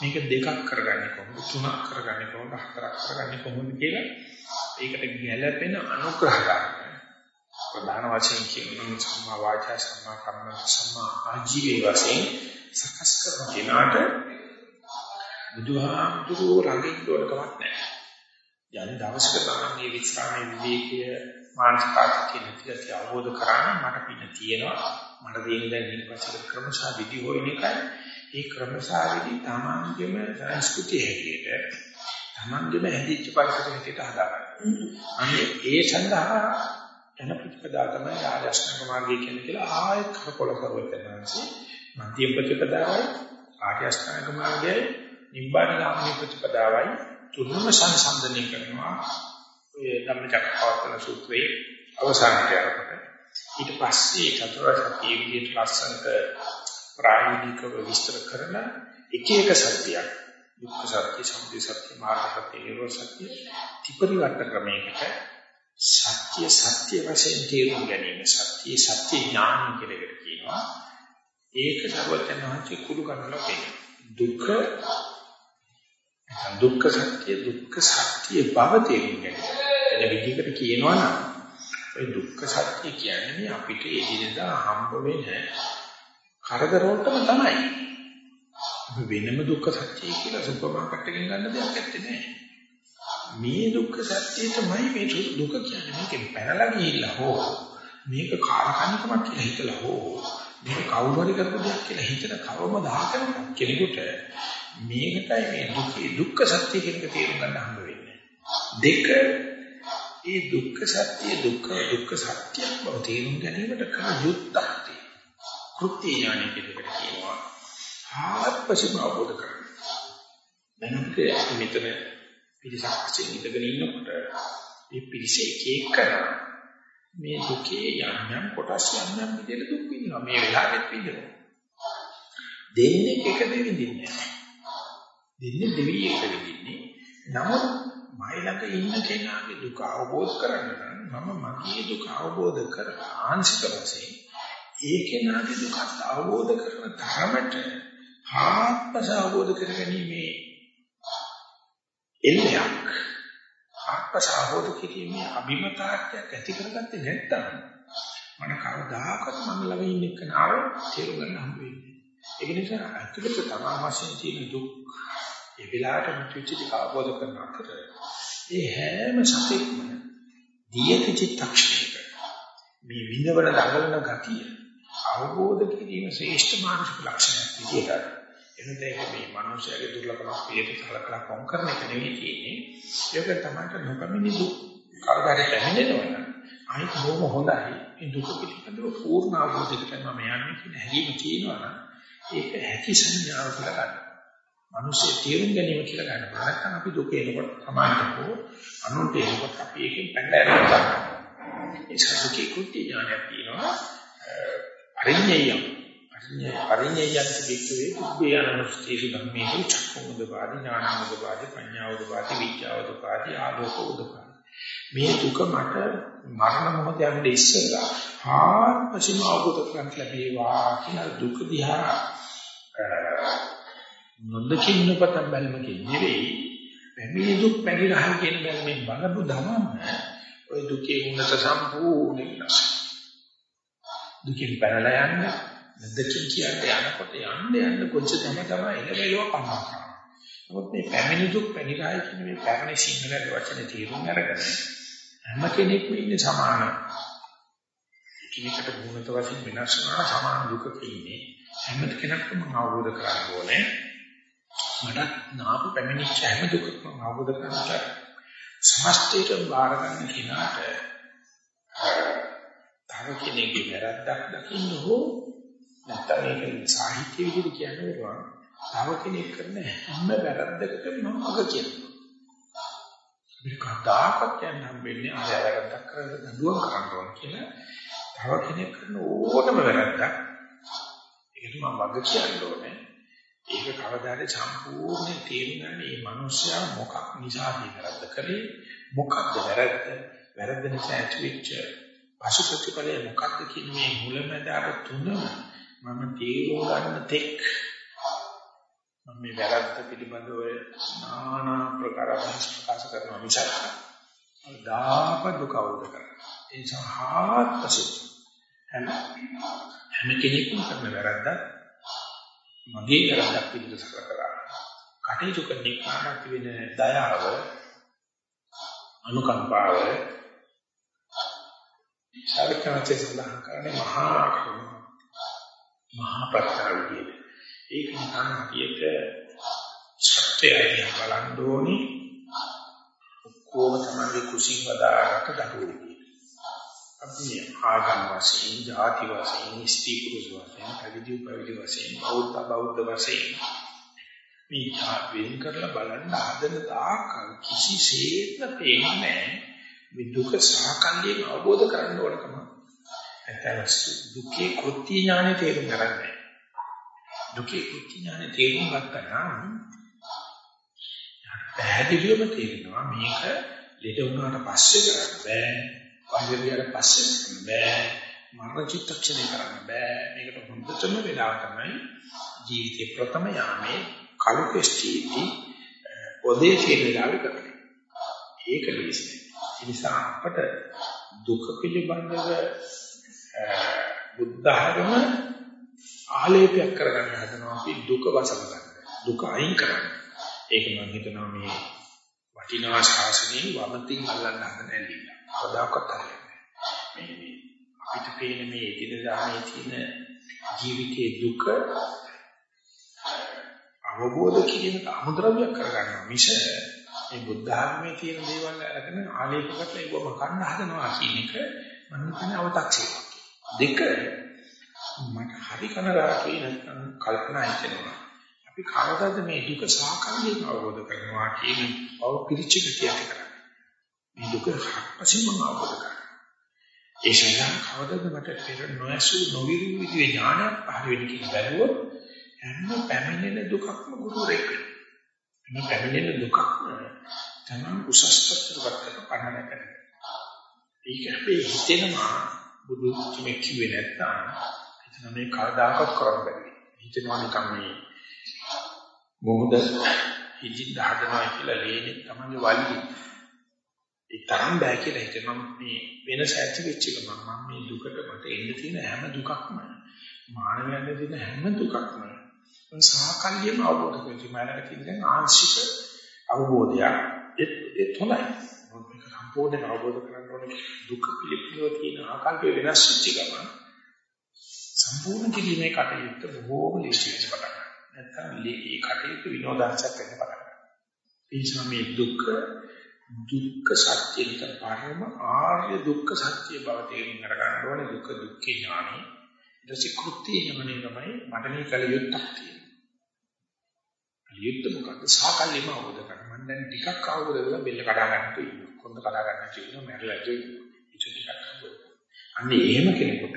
මේක දෙකක් කරගන්නේ කොහොමද? තුනක් කරගන්නේ කොහොමද? හතරක් කරගන්නේ කොහොමද කියලා ඒකට ගැළපෙන අනුග්‍රහ ගන්න. ප්‍රධාන වශයෙන් කියනවා සම්මා වාචා සම්මා කම්ම සම්මා ආජීවයේ වශයෙන් සකස් කරන කෙනාට බුදුහාමුදුරුවෝ ළඟින් ඕන කමක් නැහැ. යන දවසක තමයි විස්රාමයේ විවේකීය මානසික ආර්ථික නිතිය අවබෝධ කරගන්න මට පිට තියෙනවා. මට දෙන්නේ දැන් ඊපස්සේ ක්‍රමසා විදි හොයන එකයි. ඒ ක්‍රමසා විදි තමන්ගේම සංස්කෘතිය හැටියට තමන්ගේම හැදිච්ච පරිසරයකට හදාගන්න. අනේ ඒ සඳහා යන ප්‍රතිපදා තමයි ආදර්ශනක මාර්ගය කියන්නේ කියලා ආයෙත් කරකොල කරවෙතනන්සි මධ්‍යම ප්‍රතිපදාවයි ආර්ය අෂ්ටාංග මාර්ගයයි නිබ්බාන ගාමී ප්‍රතිපදාවයි තුනම සංසන්දනය කරනවා ඔය ධම්මචක්කවර්තන සූත්‍රයේ අවසානයට යනකොට ඊට පස්සේ චතුරාර්ය සත්‍ය විදිහට ලස්සනට ප්‍රායෝගිකව විස්තර කරන එක එක සත්‍යයක් දුක්ඛ සත්‍ය, සමුදය සත්‍ය, මාර්ග සත්‍ය, නිරෝධ සත්‍ය, ත්‍රිපරිවර්ත ක්‍රමයකට සත්‍ය සත්‍ය වශයෙන් තේරුම් ගැනීම සත්‍ය සත්‍ය ඥානය කියලා කියනවා. ඒක සර්වඥාන්සේ කුඩු කරනවා කියන්නේ. දුක දුක්ඛ සත්‍ය දුක්ඛ සත්‍ය බව තේරුම් ගැනීම. එන විදිහකට කියනවා නම් ඒ දුක්ඛ සත්‍ය කියන්නේ අපිට එදිනෙදා හම්බ වෙන කරදරවලටම තමයි. වෙනම දුක්ඛ සත්‍ය කියලා සුපර් මාකට් එකෙන් ගන්න දෙයක් නැත්තේ නෑ. මේ දුක්ඛ සත්‍ය තමයි මේ දුක කියන්නේ. මේකෙන් පැනලා ගිහිල්ලා හෝ මේක කාරකණකමක් කියලා හිතලා හෝ මේක කවුරු හරි කරපු දෙයක් කියලා හිතන කවමදාකම කෙනෙකුට මේකටයි මේ දුකේ දුක්ඛ සත්‍ය කියන එක තේරුම් ගන්න හම්බ වෙන්නේ. දෙක ඒ දුක්ඛ සත්‍ය දුක්ඛ දුක්ඛ සත්‍යයක් බව තේරුම් ගැනීමට කල යුත්තක් කෘත්‍ය ඥානය කියලා කියනවා. ආත්මසිම අවබෝධ කරගන්න. දැන් අපි මෙතන පිරිසක් වශයෙන් ඉඳගෙන ඉන්නකොට මේ පිරිස එක එක කරා මේ දුකේ යම් යම් කොටස් යම් යම් විදිහට දුක් විඳිනවා මේ වෙලාවෙත් විඳිනවා දෙන්නේ එක දෙවිදින්නේ දෙන්නේ දෙවි එක විඳින්නේ නමුත් මයි ළඟ ඉන්න කෙනාගේ දුක අවබෝධ කරගන්න නම් මම මගේ දුක අවබෝධ කර ආංශික වශයෙන් ඒ කෙනාගේ දුක අවබෝධ කරන තරමට ආත්මස අවබෝධ කරගැනීමේ එල්ලයක් ආත්මසහෝධ කිරීමේ අභිමතාර්ථයක් ඇති කරගත්තේ නැත්නම් මම කවදාකවත් මම ළඟ ඉන්න කෙනාව තේරුම් ගන්න හම්බ වෙන්නේ. ඒක නිසා අතුලත තමා වශයෙන් තියෙන දුක් ඒ විලාට මුචිචි අවබෝධ කරන අතර ඒ හැම සතෙක්ම දීයක චිත්තක්ෂණයක මේ විඳවන දඟලන ගතිය අවබෝධ කිරීම ශ්‍රේෂ්ඨ මානසික ලක්ෂණයක් විදියට එනද ඒක මේ මනුස්සයාගේ දුර්ලභමක් පිළිපද කලකලා කොම් කරන එක නෙවෙයි තියෙන්නේ. ඒක තමයි නොකමිනි දුක් කාර්යය පැහැදෙනවා. අනිත් බොහොම හොඳයි. මේ දුක පිළිබඳව පූර්ණ අවබෝධයකට මම යන්නේ කියන හැඟීම තියෙනවා නම් ඒක ඇති සංඥාව කියලා ගන්න. මිනිස්සේ තේරුම් ගැනීම කියලා ගන්න. නැත්නම් අපි දුක එනකොට සමානකෝ අනුන්ට එනකොට අපි ඒකෙන් පැනලා යනවා. ඒ සතුටේ කුටි ඥානයක් තියෙනවා. අරිඤ්ඤයම් පරිඤ්ඤයයන්ති වික්‍රේ උද්දේයනමස්තේසු ධම්මේසු චක්කමුදපාදි ඥානමුදපාදි පඤ්ඤාවුදපාදි විචාවුදපාදි ආලෝකෝදපාදි මේ දුක මට මරණ මොහොත යන්නේ ඉස්සෙල්ලා ආත්මසිම අවබෝධ කරගන්න ලැබේවා කියලා දුක දිහා නොදකින්න පතන් බැලමකින් නෙවෙයි පැමිණි දුක් පැනිරහන් කියන බැලමෙන් බලපු ධමම ওই දුකේ උන්නත සම්පූර්ණ විනාශ දුකින් පැනලා යන්නේ නැදකින් කියන්නේ යනකොට යන්න යන්න කොච්චර තම තමයි එළවෙලව පනවා. නමුත් මේ පැමිණි දුක් පැනිරාය කියන මේ පැරණි සිංහල වචනේ තේරුම් අරගෙන හැම කෙනෙක්ම ඉන්නේ සමාන. එකිනෙකට ගුණත වශයෙන් වෙනස් කරන සමාන දුකක ඉන්නේ. හැම කෙනෙක්ම අවබෝධ කරගන්න ඕනේ. මට නාපු පැමිණිච්ච හැම දුකක්ම අවබෝධ කරගන්න සමස්තයට බාර ගන්න කෙනාට තව කෙනෙක්ගේ වැරද්දක් දකින්න හෝ නැත්නම් ඒක සාහිත්‍ය විදිහට කියන්නේ වුණා තව කෙනෙක් කරන හැම වැරද්දකටම මම අග කියනවා. මේක කතාවක් කියන්න හම්බෙන්නේ අය වැරද්දක් කරලා දඬුවම් කරන්න ඕන කියලා. තව කෙනෙක් කරන ඕනම වැරද්දක් ඒකට මම වග කියන්න ඕනේ. ඒක කවදාද සම්පූර්ණ තේරුම් ගන්න මේ මිනිස්සයා මොකක් නිසාද වැරද්ද කළේ මොකක්ද වැරද්ද වැරද්ද නිසා ඇතිවෙච්ච පසු ප්‍රතිඵලය මොකක්ද කියන මේ මුලැමැදාර තුනම මම තේරුම් ගන්න තෙක් මම මේ වැරද්ද පිළිබඳව নানা ප්‍රකාර ප්‍රකාශ කරනවා මිසක් දාප දුක අවබෝධ කරගන්න. ඒ සහාත්පසු හැම හැම කෙනෙක්ම කරන වැරද්දක් මගේ වැරද්දක් විදිහට සලකලා කටයුතු කරන්නේ කාටත් වෙන දයාව අනුකම්පාව සාරිකාචේ සඳහන් කරන්නේ මහා කරුණ මහා ප්‍රත්‍යාවිදියේ ඒක නිකන් හරියට සත්‍යය බලන්න ඕනේ. ඔක්කොම තමයි කුසින් වදාකට දඩුවේ අපි ආගම වශයෙන්, ಜಾති වශයෙන්, ස්ත්‍රී පුරුෂ වශයෙන්, පැවිදි උපවිදි වශයෙන්, බෞද්ධ බෞද්ධ වශයෙන් මේ වෙන් කරලා බලන්න හදන තාක් කිසිසේත්ම පේන්නේ නැහැ. මේ දුක සාකල්යෙන් අවබෝධ කරගන්න ඕනකම නැත්නම් දුකේ කෘත්‍ය ඥානෙ තේරුම් ගන්න දුකේ කෘත්‍ය ඥානෙ තේරුම් ගත්තා නම් පැහැදිලිවම තේරෙනවා මේක ලෙඩ වුණාට පස්සේ කරන්න බෑ. වෛද්‍යවිද්‍යාවට පස්සේ කරන්න බෑ මරණ චිත්තක්ෂණය කරන්න බෑ මේකට හොඳටම වෙලාව තමයි ජීවිතේ ප්‍රථම යාමේ කලු කෙස්ටීටි පොදේ තියෙන වෙලාවේ කරන්නේ ඒක ලේසි ඒ නිසා අපට දුක පිළිබඳව බුද්ධ ධර්ම ආලේපයක් කරගන්න හදනවා අපි දුක වසන ගන්න. දුක අයින් කරන්න. ඒක මම හිතනවා මේ වටිනා ශාසනයේ වමතින් අල්ලන්න හදන ඇල්ලිල්ල. කවදාකවත් හරියන්නේ මේ අපිට පේන මේ එදිනදාමේ තියෙන ජීවිතයේ දුක අවබෝධ කිරීමට අමුද්‍රව්‍යයක් කරගන්නවා මිස මේ බුද්ධ ධර්මයේ තියෙන දේවල් අරගෙන ආලේපකට ඒවම කන්න හදනවා කියන එක මම හිතන්නේ අව탁සියක්. දෙක මට හරි කනගාටුයි නැත්නම් කල්පනා හිතෙනවා. අපි කවදාද මේ දුක සාකල්යෙන් අවබෝධ කරනවා කියන බව පිළිචික කියන්න කරන්නේ. මේ දුක හත්පසින්ම අවබෝධ කරගන්න. ඒ ශරීරය කවදාද මට පෙර නොඇසු නොවිරු විදිහේ ඥානයක් පහළ වෙන්න කියලා බැලුවොත් හැම පැමිණෙන දුකක්ම ගුරුවරයෙක් වෙනවා. හැම පැමිණෙන දුකක්ම තමන් උසස් තත්ත්වයකට පණන කරනවා. ඒක හැබැයි හිතෙනවා බුදු කෙනෙක් කිව්වේ නැත්නම් එතන මේ කවදාකවත් කරන්න බැහැ. හිතනවා නිකන් මේ මොහොත හිතින් හදනවා කියලා ලේනේ තමයි වල්ලි. ඒ තරම් බෑ කියලා හිතනවා. මේ වෙනස ඇති වෙච්ච ගමන් මම මේ දුකට මට එන්න තියෙන හැම දුකක්ම මානවයන්ගේ තියෙන හැම දුකක්ම සාකල්යෙම අවබෝධ කරගන්න. මම කියන්නේ ආංශික අවබෝධයක්. ඒ තමයි. මේක සම්පූර්ණයෙන් අවබෝධ කරගන්න ඕනේ. දුක පිළිබඳව තියෙන ආකල්ප වෙනස් වෙච්ච ගමන් සම්පූර්ණ කිරීමේ කටයුත්ත බොහෝම ලේසි වෙන්න පටන් ගන්නවා. නැත්නම් මේ කටයුත්ත විනෝදාංශයක් වෙන්න පටන් ගන්නවා. ඒ නිසා මේ දුක් දුක්ඛ සත්‍යික පරම ආර්ය දුක්ඛ සත්‍ය බව තේරුම් ගන්න ඕනේ දුක දුක්ඛ ඥානෙ. ඊටසේ කෘත්‍ය ඥානෙ තමයි මට මේ කල යුත්තක් තියෙන්නේ. යුත්ත මොකක්ද? සාකල්යෙම අවබෝධ කරගන්න. මම දැන් ටිකක් අවබෝධ කරලා බෙල්ල කඩා ගන්න තියෙනවා. කොන්ද කඩා ගන්න තියෙනවා. මැරලා තියෙනවා. ඒක ටිකක් අවබෝධ. අන්නේ එහෙම කෙනෙකුට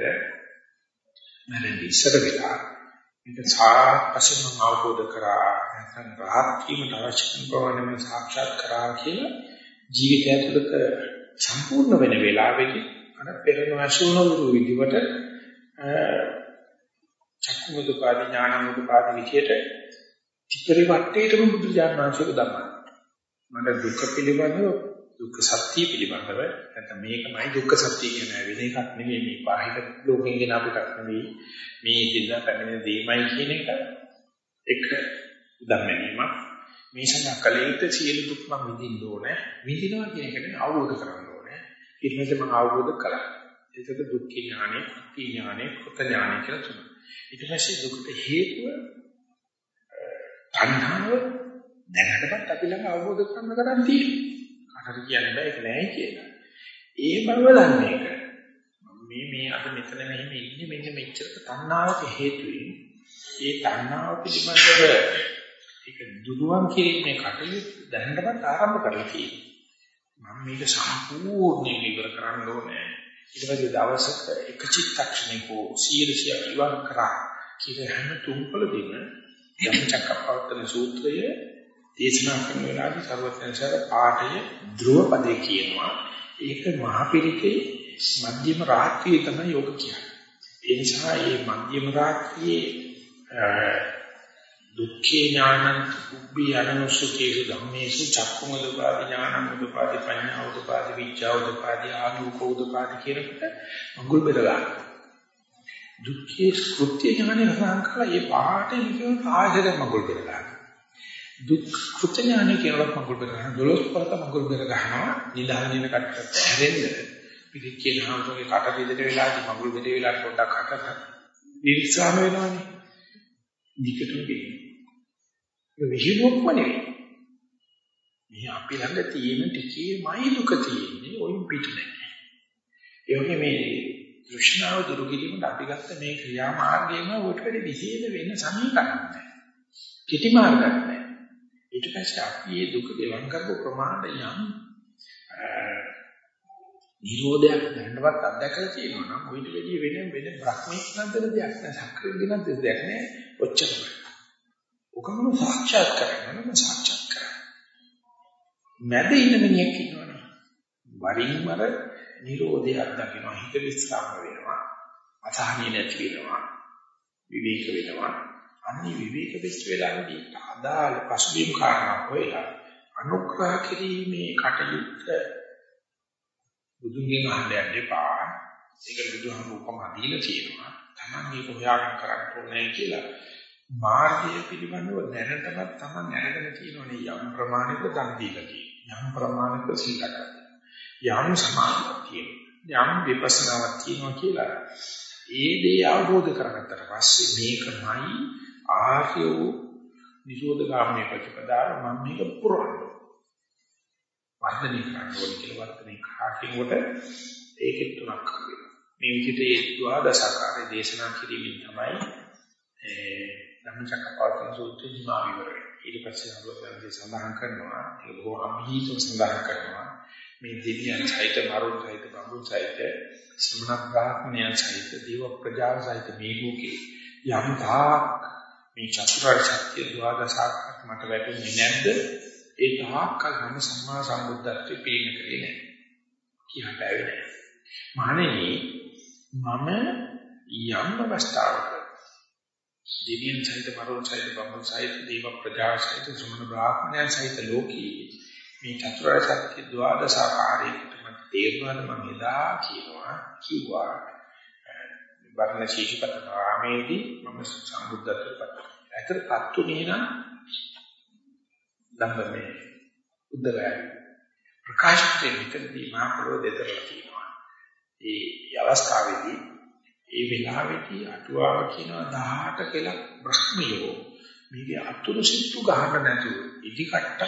මැරෙන්න ඉස්සර වෙලා මේක සාපසින් මම අවබෝධ කරා නැත්නම් රහත් වීමට අවශ්‍ය කරන ප්‍රමාණය මම සාක්ෂාත් කරා කියලා ජීවිතය ඇතුළත සම්පූර්ණ වෙන වෙලාවෙදී අර පෙරනවසුණු විදිහට චක්කුමුදුපාදී ඥානමුදුපාදී විදියට ත්‍රිපරිවට්ටේටම බුදු දානංශක ධර්මයි. මට දුක පිළිබඳව දුක්ඛ සත්‍ය පිළිබඳව නැත්නම් මේකමයි දුක්ඛ සත්‍ය කියන වෙන එකක් නෙමෙයි මේ බාහිර ලෝකෙන් ගෙන අපිට නෙමෙයි මේ ඉඳලා පැමිණෙන දෙයමයි කියන එක එක ධර්මණීමක් මේ සඳහා කලිත සියලු දුක් මම විඳින්න ඕනේ විඳිනවා කියන එකට අවබෝධ කරගන්න ඕනේ ඊට පස්සේ මම අවබෝධ කළා ඒකට දුක්ඛ ඥානෙ අති ඥානෙ කුත ඥානෙ කියලා තුන ඊට පස්සේ දුකට හේතුව තණ්හාව දැනටවත් අපි ළඟ අවබෝධ කරගන්න කරන් තියෙනවා. කාටද කියන්න බෑ ඒක නෑ කියලා. ඒ බව දන්නේ එක. මේ මේ අද මෙතන මෙහෙම ඉන්නේ මෙන්න මෙච්චර තණ්හාවක හේතුවෙන් ඒ තණ්හාව පිළිබඳව ඒක දුරුවන් කිරීමේ කටයුතු දැනටවත් ආරම්භ කරලා තියෙනවා. මම මේක සම්පූර්ණයෙන් ඉවර කරන්න ඕනේ. ඊට පස්සේ දවසක එක චිත්තක්ෂණයක 100 ඉවර කරා කියලා හැම තුම්පලදීම ධම්මචක්කප්පවත්තන සූත්‍රය දේශනා කරන වෙලාවේ සර්වඥාචාර පාඨය ධ්‍රුව පදේ කියනවා. ඒක මහපිරිකේ මධ්‍යම රාත්‍රියේ තමයි යෝග කියන්නේ. ඒ නිසා මේ මධ්‍යම රාත්‍රියේ දුක්ඛේ ඥානං උබ්බී අනනුසුකේසු ධම්මේසු චක්කුම දුපාදි ඥානං උදපාදි පඤ්ඤා උදපාදි විචා උදපාදි ආලෝක උදපාදි කියනකොට මඟුල් බෙද ගන්න. දුක්ඛේ කෘත්‍ය ඥානෙ සංකල්ප ඒ පාඩේ නිකන් ආයතන මඟුල් බෙද ගන්න. දුක් කෘත්‍ය ඥානෙ කියනකොට මඟුල් බෙද ගන්න. දොළොස් පරත මඟුල් බෙද ගන්නවා. නිදාගෙන කටට හැරෙන්න. පිළික් කියන හාමුදුරේ කට බෙදෙන වෙලාවදී මඟුල් බෙදේ වෙලාවට පොඩ්ඩක් කට නිරික්ෂාම වෙනවනේ. දිගටම බෙදෙනවා. විහිළුවක්ම නෙවෙයි. මේ අපි ළඟ තියෙන ටිකේමයි දුක තියෙන්නේ ඔයින් පිට නැහැ. ඒ වගේ මේ තෘෂ්ණාව දුරු කිරීමට අපි ගත්ත මේ ක්‍රියාමාර්ගයම උට වැඩි විශේෂ වෙන සමීකරණයක් නැහැ. කිටි මාර්ගයක් නැහැ. ඊට පස්සේ අපි මේ දුක ගෙවන් කරපු ප්‍රමාණය යම් නිරෝධයක් දැනවත් අත්දැකලා තියෙනවා නම් ඔයිට වැඩි වෙන වෙන බ්‍රහ්මීක් නන්දන දෙයක් නැහැ. සක්‍රිය දිනක් දෙයක් නැහැ. ඔච්චරයි. ඔකම සාක්ෂාත් කරගන්න නම් සාක්ෂාත් කරගන්න. මැද ඉන්න මිනිහෙක් ඉන්නවනේ. වරින් වර Nirodhe අත්දකින්න හිත විස්රාම වෙනවා. අසහනිය නැති වෙනවා. විවේක වෙනවා. අනිත් විවේක වෙච්ච වෙලාවේදී අදාළ පසුබිම් කාරණා හොයලා අනුග්‍රහ කිරීමේ කටයුත්ත බුදුන්ගෙන් අහන්න යන්න එපා. ඒක බුදුහාම උපමා දීලා තියෙනවා. Taman මේක හොයාගෙන කරන්න ඕනේ කියලා මාර්ගය පිළිබඳව දැනටමත් Taman අරගෙන තියෙනවනේ යම් ප්‍රමාණයක දන් දීලා තියෙනවා. යම් ප්‍රමාණයක සීල කරලා යම් සමාධියක් තියෙනවා. යම් විපස්සනාවක් තියෙනවා කියලා ඒ දේ අවබෝධ කරගත්තට පස්සේ මේකමයි ආර්ය වූ නිරෝධගාමී ප්‍රතිපදාව මම මේක පුරවන්න. වර්ධනය කරන්න ඕනේ කියලා වර්ධනය කරාකිනකොට ඒකෙත් තුනක් වෙනවා. මේ විදිහට ඒ ද්වාදසකාරයේ දේශනා කිරීමෙන් තමයි ධම්මචක්කපවත්තන සූත්‍රය නිමා විවරයි. ඊට පස්සේ අනුරෝධයන්දී සඳහන් කරනවා ඒක බොහෝ අභීතව සඳහන් කරනවා මේ දෙවියන් සහිත මරුන් සහිත බඹුන් සහිත සම්මත බ්‍රාහ්මණයන් සහිත දේව ප්‍රජාව සහිත මේ ලෝකේ යම් තාක් මේ චතුරාර්ය සත්‍ය ද්වාදසාකට මට වැටුනේ නැද්ද? ඒ තාක්කල් මම සම්මා සම්බුද්ධත්වයේ පිළිගන්නේ කරේ නැහැ. කියන්න බැහැ නෑ. මහණෙනි මම යම් අවස්ථාවක දෙවියන් සහිත මරණ සහිත බඹුන් සහිත දේව ප්‍රජා සහිත ශ්‍රමණ බ්‍රාහ්මණයන් සහිත ලෝකී මේ චතුරාර්ය සත්‍ය ද්වාදසාකාරයකට මම තේරුණාද මම එදා කියනවා කිව්වා බර්ණ ශීෂිපත රාමේදී මම සම්බුද්ධත්වයට පත් ඇතටපත් උනේ නම් ධම්මමේ උද්දවය ප්‍රකාශ දෙවිතදී මා පොළොව දෙතරලා තියෙනවා. ඒ අවස්ථාවේදී ඒ වෙලාවේදී අටුවාව කියනවා 18 කියලා බ්‍රහ්මියෝ. මේකේ අතුරු සිත්තු ගහන්න නැතුව ඉදිකට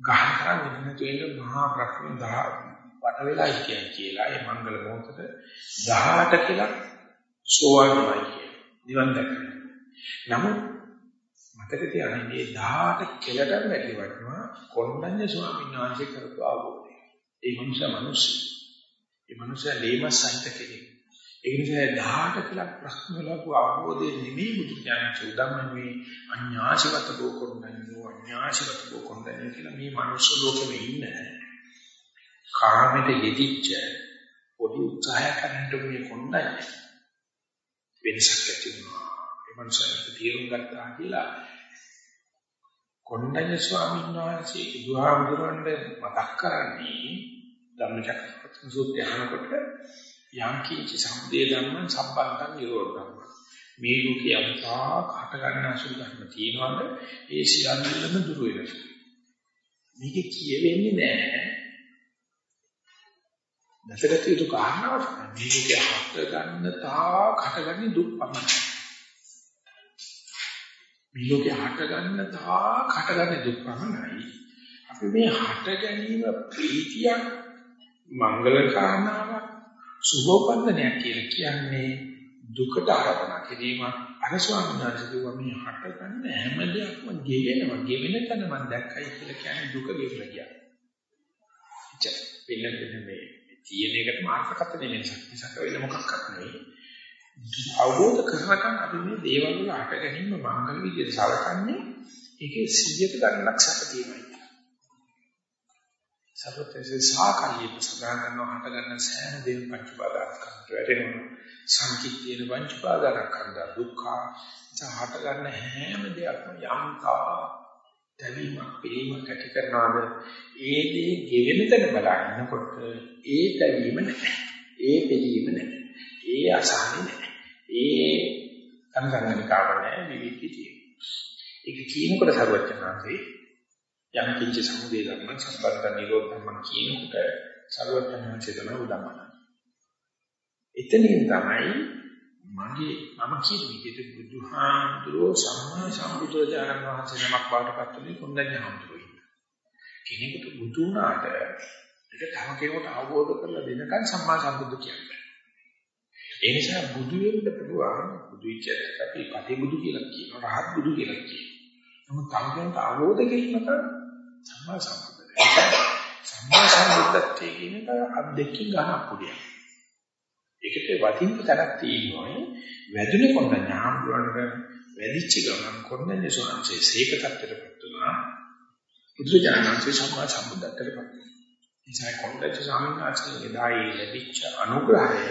ගහන කරන්නේ නැතුව ඒක මහා බ්‍රහ්ම දහ වට වෙලා හිටියන් කියලා ඒ මංගල මොහොතට 18 කියලා සෝවාන්මයි කියන නිවන් දැකලා. නමුත් මතක තියාගන්න මේ 18 කෙලට වැඩි වටනවා කොණ්ඩඤ්ඤ ස්වාමීන් වහන්සේ කරපු ආවෝදේ. ඒ මනුෂ්‍ය මිනිස්සු. ඒ මනුෂ්‍ය ලේමස් සහිත කෙනෙක්. ඒ නිසා 18 කියලා ප්‍රශ්න වලක අවබෝධය නෙමෙයි බුදු ඥාන චුදම්මේ අඤ්ඤාශිවත බෝකොණ්ඩඤ්ඤෝ අඤ්ඤාශිවත බෝකොණ්ඩඤ්ඤෝ කියලා මේ මනුෂ්‍ය ලෝකෙම ඉන්න කාමෙට යෙදිච්ච පොඩි උත්සාහයක් කරන්න මේ කොණ්ඩඤ්ඤ වෙනසක් ඇති වෙනවා ඒ මනුෂ්‍යයට තීරුම් ගත්තා කියලා කොණ්ඩඤ්ඤ ස්වාමීන් වහන්සේ බුදුහාමුදුරන්ට මතක් කරන්නේ ධම්මචක්කපවත්තන සූත්‍රය අහනකොට යම් කිසි සම්දේ ධර්මයන් සම්බන්ධන් නිරෝධ ධර්ම. මේ ලෝකයේ අන්තා කට ගන්න අසුර ධර්ම තියෙනවද ඒ සියල්ලම දුර වෙනවා. මේක කියවෙන්නේ නැහැ. නැසගත යුතු කාරණාවක් මේ ලෝකයේ හත් ගන්න තා කටගන්නේ දුක් පමණයි. මේ ලෝකේ හට ගන්න තා කට ගන්න දුක් පමණයි. අපි මේ හට ගැනීම ප්‍රීතියක් මංගල කාරණාවක් සුභෝපන්දනයක් කියලා කියන්නේ දුකට ආරම්භ කිරීම අර ස්වාමීන් වහන්සේ කිව්වා මේ හට ගන්න හැම දෙයක්ම ගෙවෙනවා ගෙවෙන තැන මම දැක්කයි කියලා කියන්නේ දුක ගෙවලා කියන්නේ. ඉච්ඡා වෙන වෙන මේ තියෙන එකට මාර්ගකත නෙමෙයි මිසක් වෙන මොකක්වත් නෙවෙයි. අවබෝධ කරගන්න අපි මේ දේවල් වල හට ගැනීම මංගල විදිහට සලකන්නේ ඒකේ 100ට ගණනක් සැප තියෙනවා. සර්වත්‍සේ සාකල්ලිය සඳහන් කරනවා හට ගන්න සෑම දෙයක් පංච උපාදානස්කන්ධ වැටෙනවා. සංකිට්ඨියන පංච උපාදානස්කන්ධ දුක්ඛ හට ගන්න හැම දෙයක්ම යම්තා දැවීමක් පිළිමක් ඇති කරනවාද ඒ දේ ගෙවෙන තැන බලනකොට ඒ දැවීම නැහැ. ඒ පිළිම නැහැ. ඒ අසහනෙ නැහැ. ඒ සංසංගනිකාව නැහැ විවිධිතිය. ඒක කියනකොට සර්වඥාන්සේ යම් කිංච සමුදේ ධර්ම සම්බන්ධ නිරෝධ ධර්ම කියනකොට සර්වඥාන්සේ තමයි උදම්මන. එතනින් තමයි මගේ මම කියන විදිහට බුදුහාමුදුරෝ සම්මා සම්බුදුරජාණන් වහන්සේ නමක් බාටපත් වෙන්නේ කොණ්ඩඤ්ඤ හාමුදුරුවෝ ඉන්න. කෙනෙකුට බුදු වුණාට ඒක තව කෙනෙකුට අවබෝධ කරලා දෙනකන් සම්මා සම්බුදු කියන්නේ. ඒ නිසා බුදු වෙන්න පුළුවන් බුදු විචාරයට අපි පටි බුදු කියලා කියනවා රහත් බුදු කියලා කියනවා. නමුත් තව කෙනෙකුට අවබෝධ කිරීමට සම්මා සම්බුද්ධ. සම්මා සම්බුද්ධත්වයේ කියන එක අද්දෙකින් ගන්න පුළුවන්. ඒකට වටින්න තැනක් තියෙනවා. වැදුනේ කොන්න ඥානවලට වැඩිච්ච ගමන් කොන්නනේ සෝංශේ සීක tattරපත් වුණා. බුදුජානනාංශේ සම්මා සම්බුද්ධත්වයට පත් වුණා. ඉතින් කොණ්ඩච්ච ස්වාමීන් වහන්සේ එදායි ලැබිච්ච අනුග්‍රහය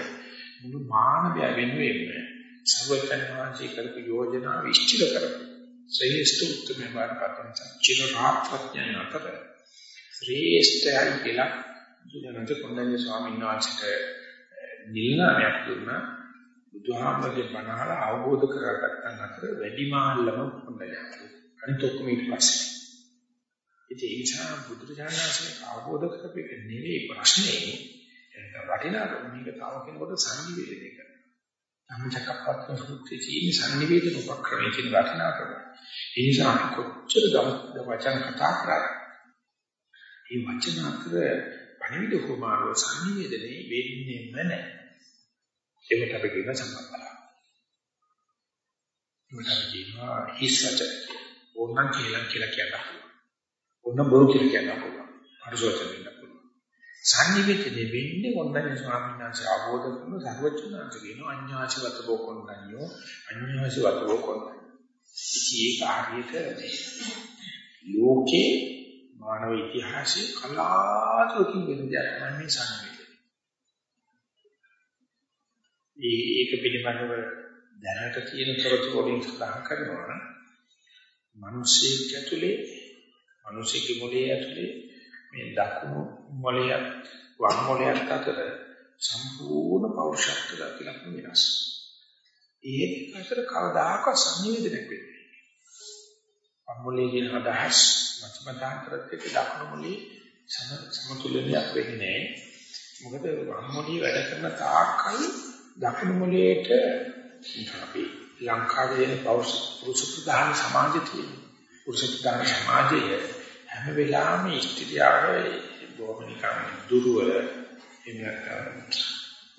මුළු මානවය වෙනුවෙන් සර්වඥ වහන්සේ කරපු යෝජනා විශ්චිත කරපු ශ්‍රේෂ්ඨ උත්තරම බාරපතන චිර රාත්‍රඥයන් අතර ශ්‍රේෂ්ඨයි කියලා බුදුරජාණන් කොණ්ඩඤ්ඤ ස්වාමීන් වහන්සේට නිලනාමයක් දුන්නා. බුදුහාමගේ බණහල අවබෝධ කරගත්තන් අතර වැඩිමාල්ලම කොණ්ඩඤ්ඤ අනිත් ඔක්කොම ඊට පස්සේ. ඉතින් ඒ නිසා බුදුරජාණන් වහන්සේ අවබෝධ කරපේක නෙවෙයි ප්‍රශ්නේ. එතන වටිනාකම මේක තව කෙනෙකුට සංනිවේදනය කරනවා. ධම්මචක්කප්පවත්තන සූත්‍රයේ තියෙන සංනිවේදන උපක්‍රමයේ තියෙන වටිනාකම. ඒ නිසා කොච්චර වචන කතා කරා. මේ වචන අතර පණිවිඩ කුමාරව සංනිවේදනයේ වෙන්නේම නැහැ. ඒකට අපි කියන සම්බන්ධය. ඒකට අපි කියනවා හිස් වචන. ඕනනම් කියලා කියලා කියනවා. ඕන බොරු කියලා කියනවා. පරිසවචන වෙන්න පුළුවන්. සංනිවේදනයේ වෙන්නේ කොණ්ඩඤ්ඤ ස්වාමීන් වහන්සේ ආවෝද කරන සර්වචනාංශ කියන අඤ්ඤාසිවත බෝ කොණ්ඩඤ්ඤෝ අඤ්ඤාසිවත බෝ කොණ්ඩඤ්ඤෝ. ඉතින් ඒක හරියට ලෝකේ මානව ඉතිහාසයේ කලාතුරකින් වෙන දෙයක් තමයි මේ සංවේදනය. ඒ ඒක පිළිබඳව දැනට තියෙන තොරතුරු වලින් සඳහන් කරනවා මිනිස්සෙක් ඇතුලේ මිනිස්සෙගේ මොලේ ඇතුලේ මේ දකුණු මොලේ වම් මොලේ අතර සම්පූර්ණ පෞරුෂත්ව ලක්ෂණ වෙනස්. ඒ අතර කවදාකවත් සංවේදනයක් වෙන්නේ අමුලේ කියන අදහස් මතමතාන්තරත් එක්ක දකුණු මුලේ සමතුලනයක් වෙන්නේ නැහැ. මොකද අමුලේ වැඩ කරන තාක්කල් දකුණු මුලේට අපි ලංකාවේ පෞරුෂ පුරුෂ ප්‍රධාන සමාජය තියෙනවා. පුරුෂ ප්‍රධාන සමාජය හැම වෙලාවෙම ස්ත්‍රියව බොහොම නිකන් දුර්වල එන්නක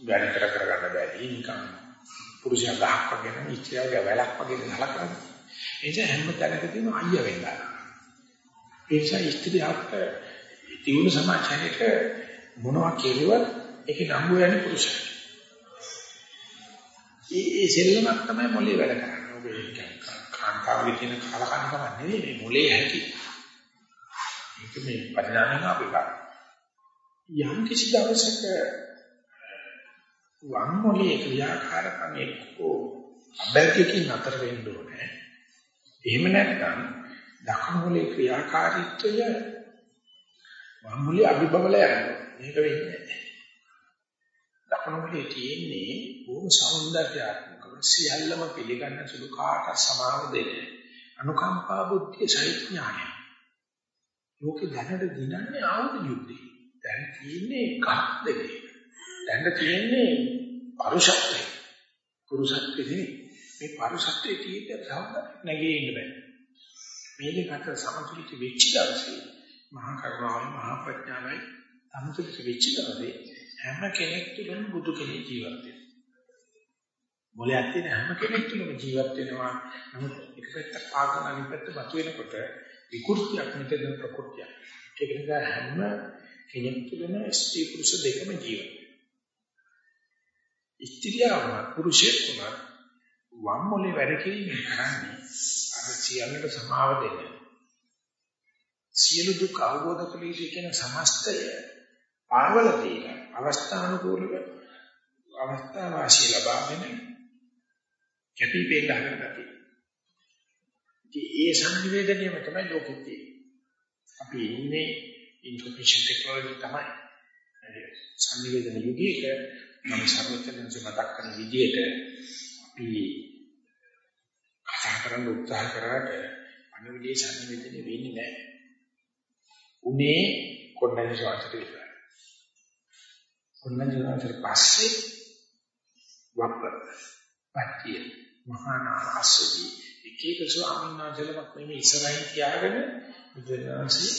වැඩ කර කර ගන්න බැරි නිකන් පුරුෂයා ගහක් වගේ නම් ස්ත්‍රියව වැලක් වගේ නලකනවා. ඒ නිසා හැම තැනකදීම අයියා වෙනවා. ඒ නිසා ස්ත්‍රියක් තියුණු සමාජයක මොනවා කෙරුවත් ඒකේ නම්බු යන්නේ පුරුෂයා. ඒ ඒ සෙල්ලමක් තමයි මොලේ වැඩ කරන්නේ. ඔබ ඒක කාන්තාවගේ තියෙන කලකණකම නෙවෙයි මේ මොලේ හැටි. මේ පරිණාමයෙන් ආපු එක. යම් කිසි දවසක වම් මොලේ ක්‍රියාකාරකම් එක්කෝ අබැල්කකින් අතර වෙන්න ඕනේ. එහෙම නැත්නම් දකුණු මොලේ ක්‍රියාකාරීත්වය වම් මොලේ අභිබවල යනවා. මේක වෙන්නේ නැහැ. දකුණු මොලේ තියෙන්නේ බොහොම సౌందర్యාත්මකව සියල්ලම පිළිගන්න සුළු කාට සමාව දෙන්නේ. අනුකම්පා බුද්ධිය සෛඥානයි. ලෝකේ දැනට දිනන්නේ ආයුධ යුද්ධේ. දැන් තියෙන්නේ කත් දෙකේ. දැන් තියෙන්නේ පරුෂත්වය. පුරුෂත්වෙ නෙවෙයි. මේ පරිසත්‍යයේ තියෙන සම්බන්ධ නැගී ඉන්න බෑ. මේ දෙක අතර සමතුලිත වෙච්ච දවසේ මහා කරුණාවයි මහා ප්‍රඥාවයි සමතුලිත වෙච්ච දවසේ හැම කෙනෙක් තුළම බුදු කෙනෙක් ජීවත් වෙනවා. මොලයක් තියෙන හැම කෙනෙක් තුළම ජීවත් වෙනවා. නමුත් එක පැත්තක් පාගන අනිත් පැත්ත බතු වෙනකොට විකෘතියක් මෙතන ප්‍රකෘතියක්. ඒක නිසා හැම කෙනෙක් තුළම ස්ත්‍රී පුරුෂ දෙකම ජීවත් ස්ත්‍රියව පුරුෂයෙක් උනත් වම් මොලේ වැඩ කිරීමෙන් කරන්නේ අර සියල්ලට සමාව දෙන්න. සියලු දුක් අවබෝධ කළ යුතු කියන සමස්තය පාවල තියෙන අවස්ථානුකූලව අවස්ථා වාසිය ලබාගෙන කැපී පෙළ හදගතියි. ඉතින් ඒ සංවේදනයම තමයි ලෝකෙ තියෙන්නේ. අපි ඉන්නේ ইনফরমේෂන් ටෙක්නොලොජි තමයි. සංවේදන යුගයක නම් සර්වඥයන්ස මතක් කරන විදිහට අපි කතා කරන්න උත්සාහ කරාට අනුවිදේ සංවේදනය වෙන්නේ නැහැ. උනේ කොණ්ඩඤ්ඤ සාතට විතරයි. කොණ්ඩඤ්ඤ සාතට පස්සේ වප්ප පත්‍ය මහානාසදී නාසදී එක එක ස්වාමීන් වහන්සේලමක් මේ ඉස්සරහින් තියාගෙන බුදුරජාණන්සේ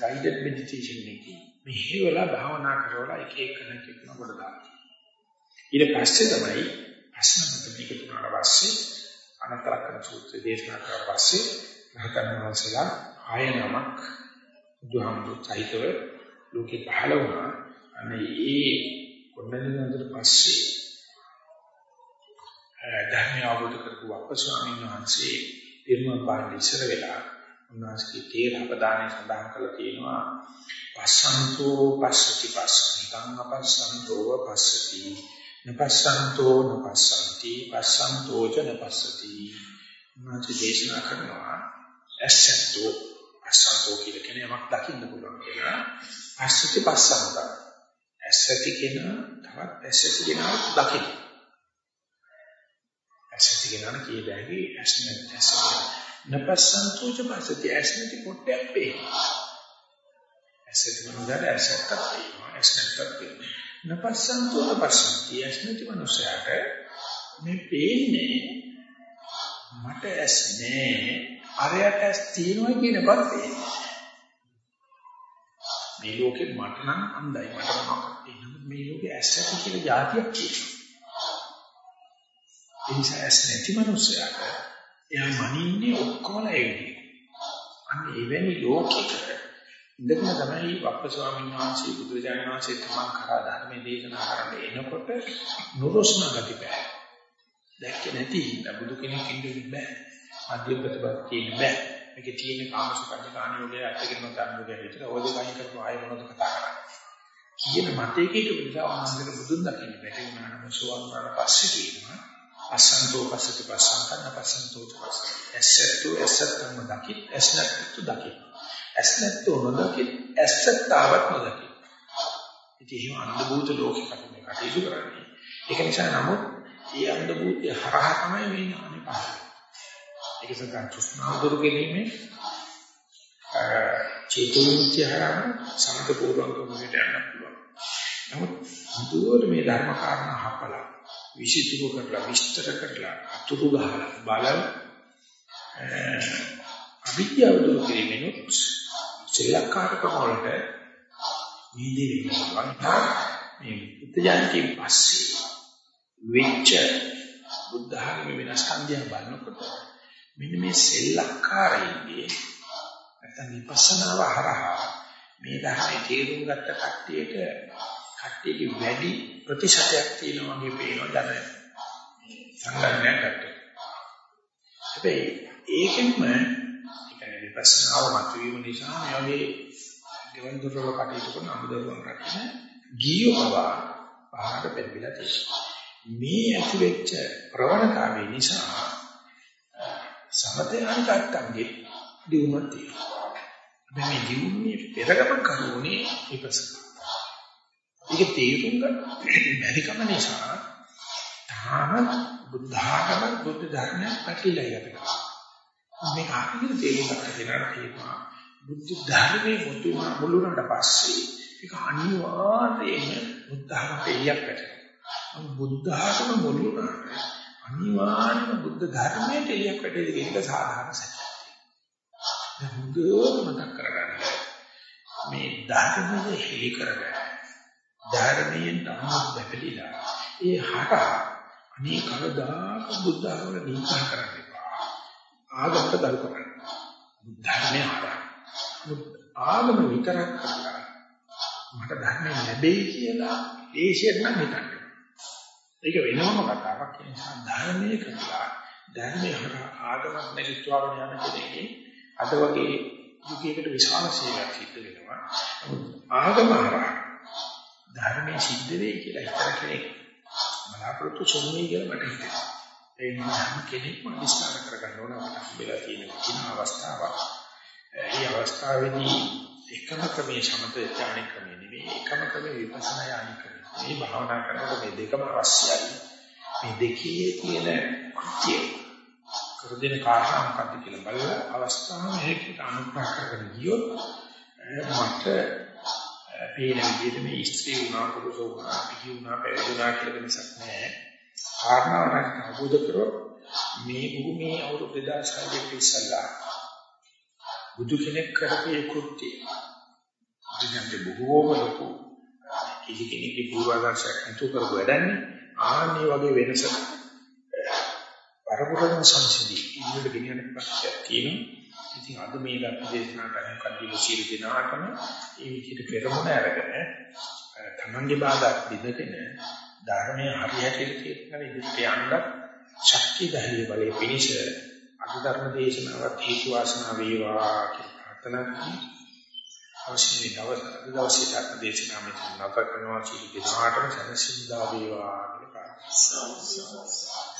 ගයිඩඩ් මෙඩිටේෂන් එකකින් මෙහෙවලා භාවනා කරවලා එක එක කෙනෙක් එක්කම කොට දානවා. ඊට පස්සේ තමයි ප්‍රශ්න මතක තුනට පස්සේ අනතරකන සූත්‍රය දේශනා කරලා පස්සේ රහතන් වහන්සේලා ආය නමක් බුදුහාමුදුරු සහිතව ලෝකේ පහළ වුණා. අනේ ඒ කොණ්ඩඤ්ඤ පස්සේ ධර්මය අවබෝධ කරපු අපස්වාමීන් වහන්සේ පිරුණම් පාන්න ඉස්සර වෙලා උන්වහන්සේගේ තේර අපදානය සඳහන් කරලා තියෙනවා. පස්සන්තෝ පස්සති පස්සන්තං අපස්සන්තෝ පස්සති. නපස්සන්තෝ නපස්සන්ති පස්සන්තෝ ච නපස්සති. උන්වහන්සේ දේශනා කරනවා ඇසත්තෝ පස්සන්තෝ කියලා කියන යමක් දකින්න පුළුවන් කියලා. පස්සති පස්සන්ත. ඇසති කියන තවත් ඇසති කෙනා දකින්න. ඇසති කෙනා කිය බැරි ඇස් නැත් ඇසති නපස්සන්තෝච පස්සති ඇස්නති පොට්ටයක් පේනවා. ඇසති මනුදාට ඇසක්ක් පේනවා. ඇස්නක්ක් පේනවා. නපස්සන්තෝ නපස්සන්ති ඇස්නති මනුසයාට මේ පේන්නේ මට ඇස් නෑ අරයට ඇස් තියෙනවා කියන බත් පේනවා. මේ ලෝකේ මට නම් අන්දයි මට මොකක්ද නමුත් මේ ලෝකේ ඇස් ඇති කියලා જાතියක් තියෙනවා. ඒ නිසා ඇස් නැති මනුස්සයාට එයා මනින්නේ ඔක්කොම ඒ විදිහට. අන්න එවැනි ලෝකයක ඉඳගෙන තමයි වප්ප ස්වාමීන් වහන්සේ බුදුරජාණන් වහන්සේ තමන් කරා ධර්මයේ දේශනා කරන්න එනකොට නුරුස්න ගති බෑ. දැක්කේ නැති හින්දා බුදු කෙනෙක් ඉන්න බෑ. මධ්‍යම ප්‍රතිපත්තිය ඉන්න බෑ. මේකේ තියෙන කාමසුකන්ධ කාණියෝගේ අත්දැකීම ගන්න විතර ඔය දෙකයින් කරපු ආයෙ මොනවද කතා කරන්නේ. කියන මතයකට විතර ආනන්දක බුදුන් දකින්න බැරි වුණා නම් සෝවාන් වුණාට පස්සේ කියනවා අසන්තෝ පසති පසන්තන පසන්තෝ පසති ඇසත්තු ඇසත්තම දකි ඇස්නත්තු දකි ඇස්නත්තු නොදකි ඇසත්තාවත් නොදකි ඉතින් එහෙම අන්ධභූත ලෝකයකට මේ කටයුතු කරන්නේ. ඒක නිසා නමුත් ඒ අන්ධභූතය හරහා තමයි මේ ඥානෙ පහළ ඒක සකන් තෘෂ්ණාව දුරු කිරීමේ චේතෝමුක්තිය හරහා සමත පූර්වංගමකට යන්න පුළුවන්. නමුත් හදුවට මේ ධර්ම කාරණා හපලා විසිතුරු කරලා විස්තර කරලා අතුරු ගහලා බලන අවිද්‍යාව දුරු කිරීමෙනුත් සෙල්ලක්කාරකම වලට නීදී වෙනවා. මේ උත්ජානකෙන් පස්සේ වෙච්ච බුද්ධ ධර්ම වෙනස්කම් දිහා බලනකොට මෙන්න මේ සෙල්ලක්කාරයින්ගේ නැත්නම් විපස්සනාව හරහා මේ ධර්මයේ තේරුම් ගත්ත කට්ටියට කට්ටියගේ වැඩි ප්‍රතිශතයක් තියෙනවා වගේ පේනවා ජන සංගණනයක් ගන්න. හැබැයි ඒකෙන්ම කියන්නේ විපස්සනාව මතුවීම නිසා මේ වගේ දෙවන් දොරවල් කටයුතු කරන අමුදරුවන් රකින්න ගියව පහකට පෙරවිලා තියෙනවා. මේ ඇති වෙච්ච ප්‍රවණතාවය නිසා සමතේ අනිකට්ටම්ගේ දිනුවක් තියෙනවා. මේ දිනුනේ පෙරගමන් කරුණේ විපස්සනා. ඒක තේරුම් ගන්න බැරිකම නිසා තාම බුද්ධ ආගම බුද්ධ ධර්මයක් පැටලිලා යනවා. මේක අපිට තේරුම් ගන්න දෙනවා කියනවා. බුද්ධ ධර්මයේ මුතු මුළුනට පස්සේ ඒක අනිවාර්යයෙන්ම බුද්ධ ආගමට එළියක් වැටෙනවා. බුද්ධ ආගම මුළුනට අනිවාර්යයෙන්ම බුද්ධ ධර්මයේ එළියක් වැටෙන්නේ කියන එක සාධාරණ සත්‍යයක්. දැන් හොඳට මතක් කරගන්න. මේ ධර්මයේ හෙලි කරගන්න. ධර්මයෙන් තමයි බැපලිලා. ඒ හරහා අනේ කවදාක බුද්ධ ආගම නිකන් කරන්න එපා. ආගමට දරු කරන්න. ධර්මය හරහා. ආගම විතරක් කරලා මට ධර්මය ලැබෙයි කියලා ඒෂයෙන් නම් හිතන්න. ඒක වෙනම කතාවක්. ඒ නිසා ධර්මයේ කරලා ධර්මයේ හරහා ආගමක් නැතිවම යන කෙනෙක්ගේ අද වගේ යුගයකට විශාල සේවයක් සිද්ධ වෙනවා. ආගම හරහා ධර්මයේ සිද්ධ වෙයි කියලා හිතන කෙනෙක් බලාපොරොත්තු සොන්නේ කියලා මට හිතෙනවා. ඒ නිසා හැම කෙනෙක්ම අනිස්කාර කරගන්න ඕන අපට හම්බෙලා තියෙන කිසිම අවස්ථාවක්. මේ අවස්ථාවේදී එකම ක්‍රමයේ සමත ඥාන ක්‍රමය නෙවෙයි එකම ක්‍රමයේ විපස්සනා ඥාන ක්‍රමය. මේ භාවනා කරනකොට මේ දෙකම අවශ්‍යයි. මේ දෙකේ තියෙන කෘත්‍යය කරදින කාරණා මොකක්ද කියලා බලලා අවස්ථාව මේකට අනුග්‍රහ කරගෙන ගියොත් මට පේන විදිහට මේ ස්ත්‍රී වුණා පුරුෂ වුණා පිටි වුණා පැවිදුණා කියලා වෙනසක් නැහැ. කාරණාවට අවබෝධ කරොත් මේ භූමියේ අවුරුදු 2600 ඉස්සල්ලා බුදු කෙනෙක් කරපු ඒ කෘත්‍යය. ඉතින් බොහෝම ලොකු කිසි කෙනෙක්ගේ පූර්වාදර්ශයක් නැතුව කරපු වැඩන්නේ ආන්නේ වගේ වෙනසක් පරපුරන සංසිඳී ඉන්නට ගෙනියන්න ප්‍රශ්නයක් තියෙනවා. ඉතින් අද මේ ධර්ම දේශනාවට අනුව කඩිය සියලු දෙනාටම ඒ විදිහට පෙරමුණ අරගෙන තමන්ගේ බාධා බිඳගෙන ධර්මයේ හරියට තේරුම් ඉදිරියට යන්න ශක්තිය ධෛර්ය බලයේ පිණිස අද ධර්ම දේශනාවත් හේතු වාසනා වේවා කියලා ප්‍රාර්ථනා කරමි. අවශ්‍ය දවස් අද දවසේ ධර්ම දේශනාව මෙතන නතර කරනවා සියලු දෙනාටම සැනසීම දා වේවා කියලා ප්‍රාර්ථනා කරමි.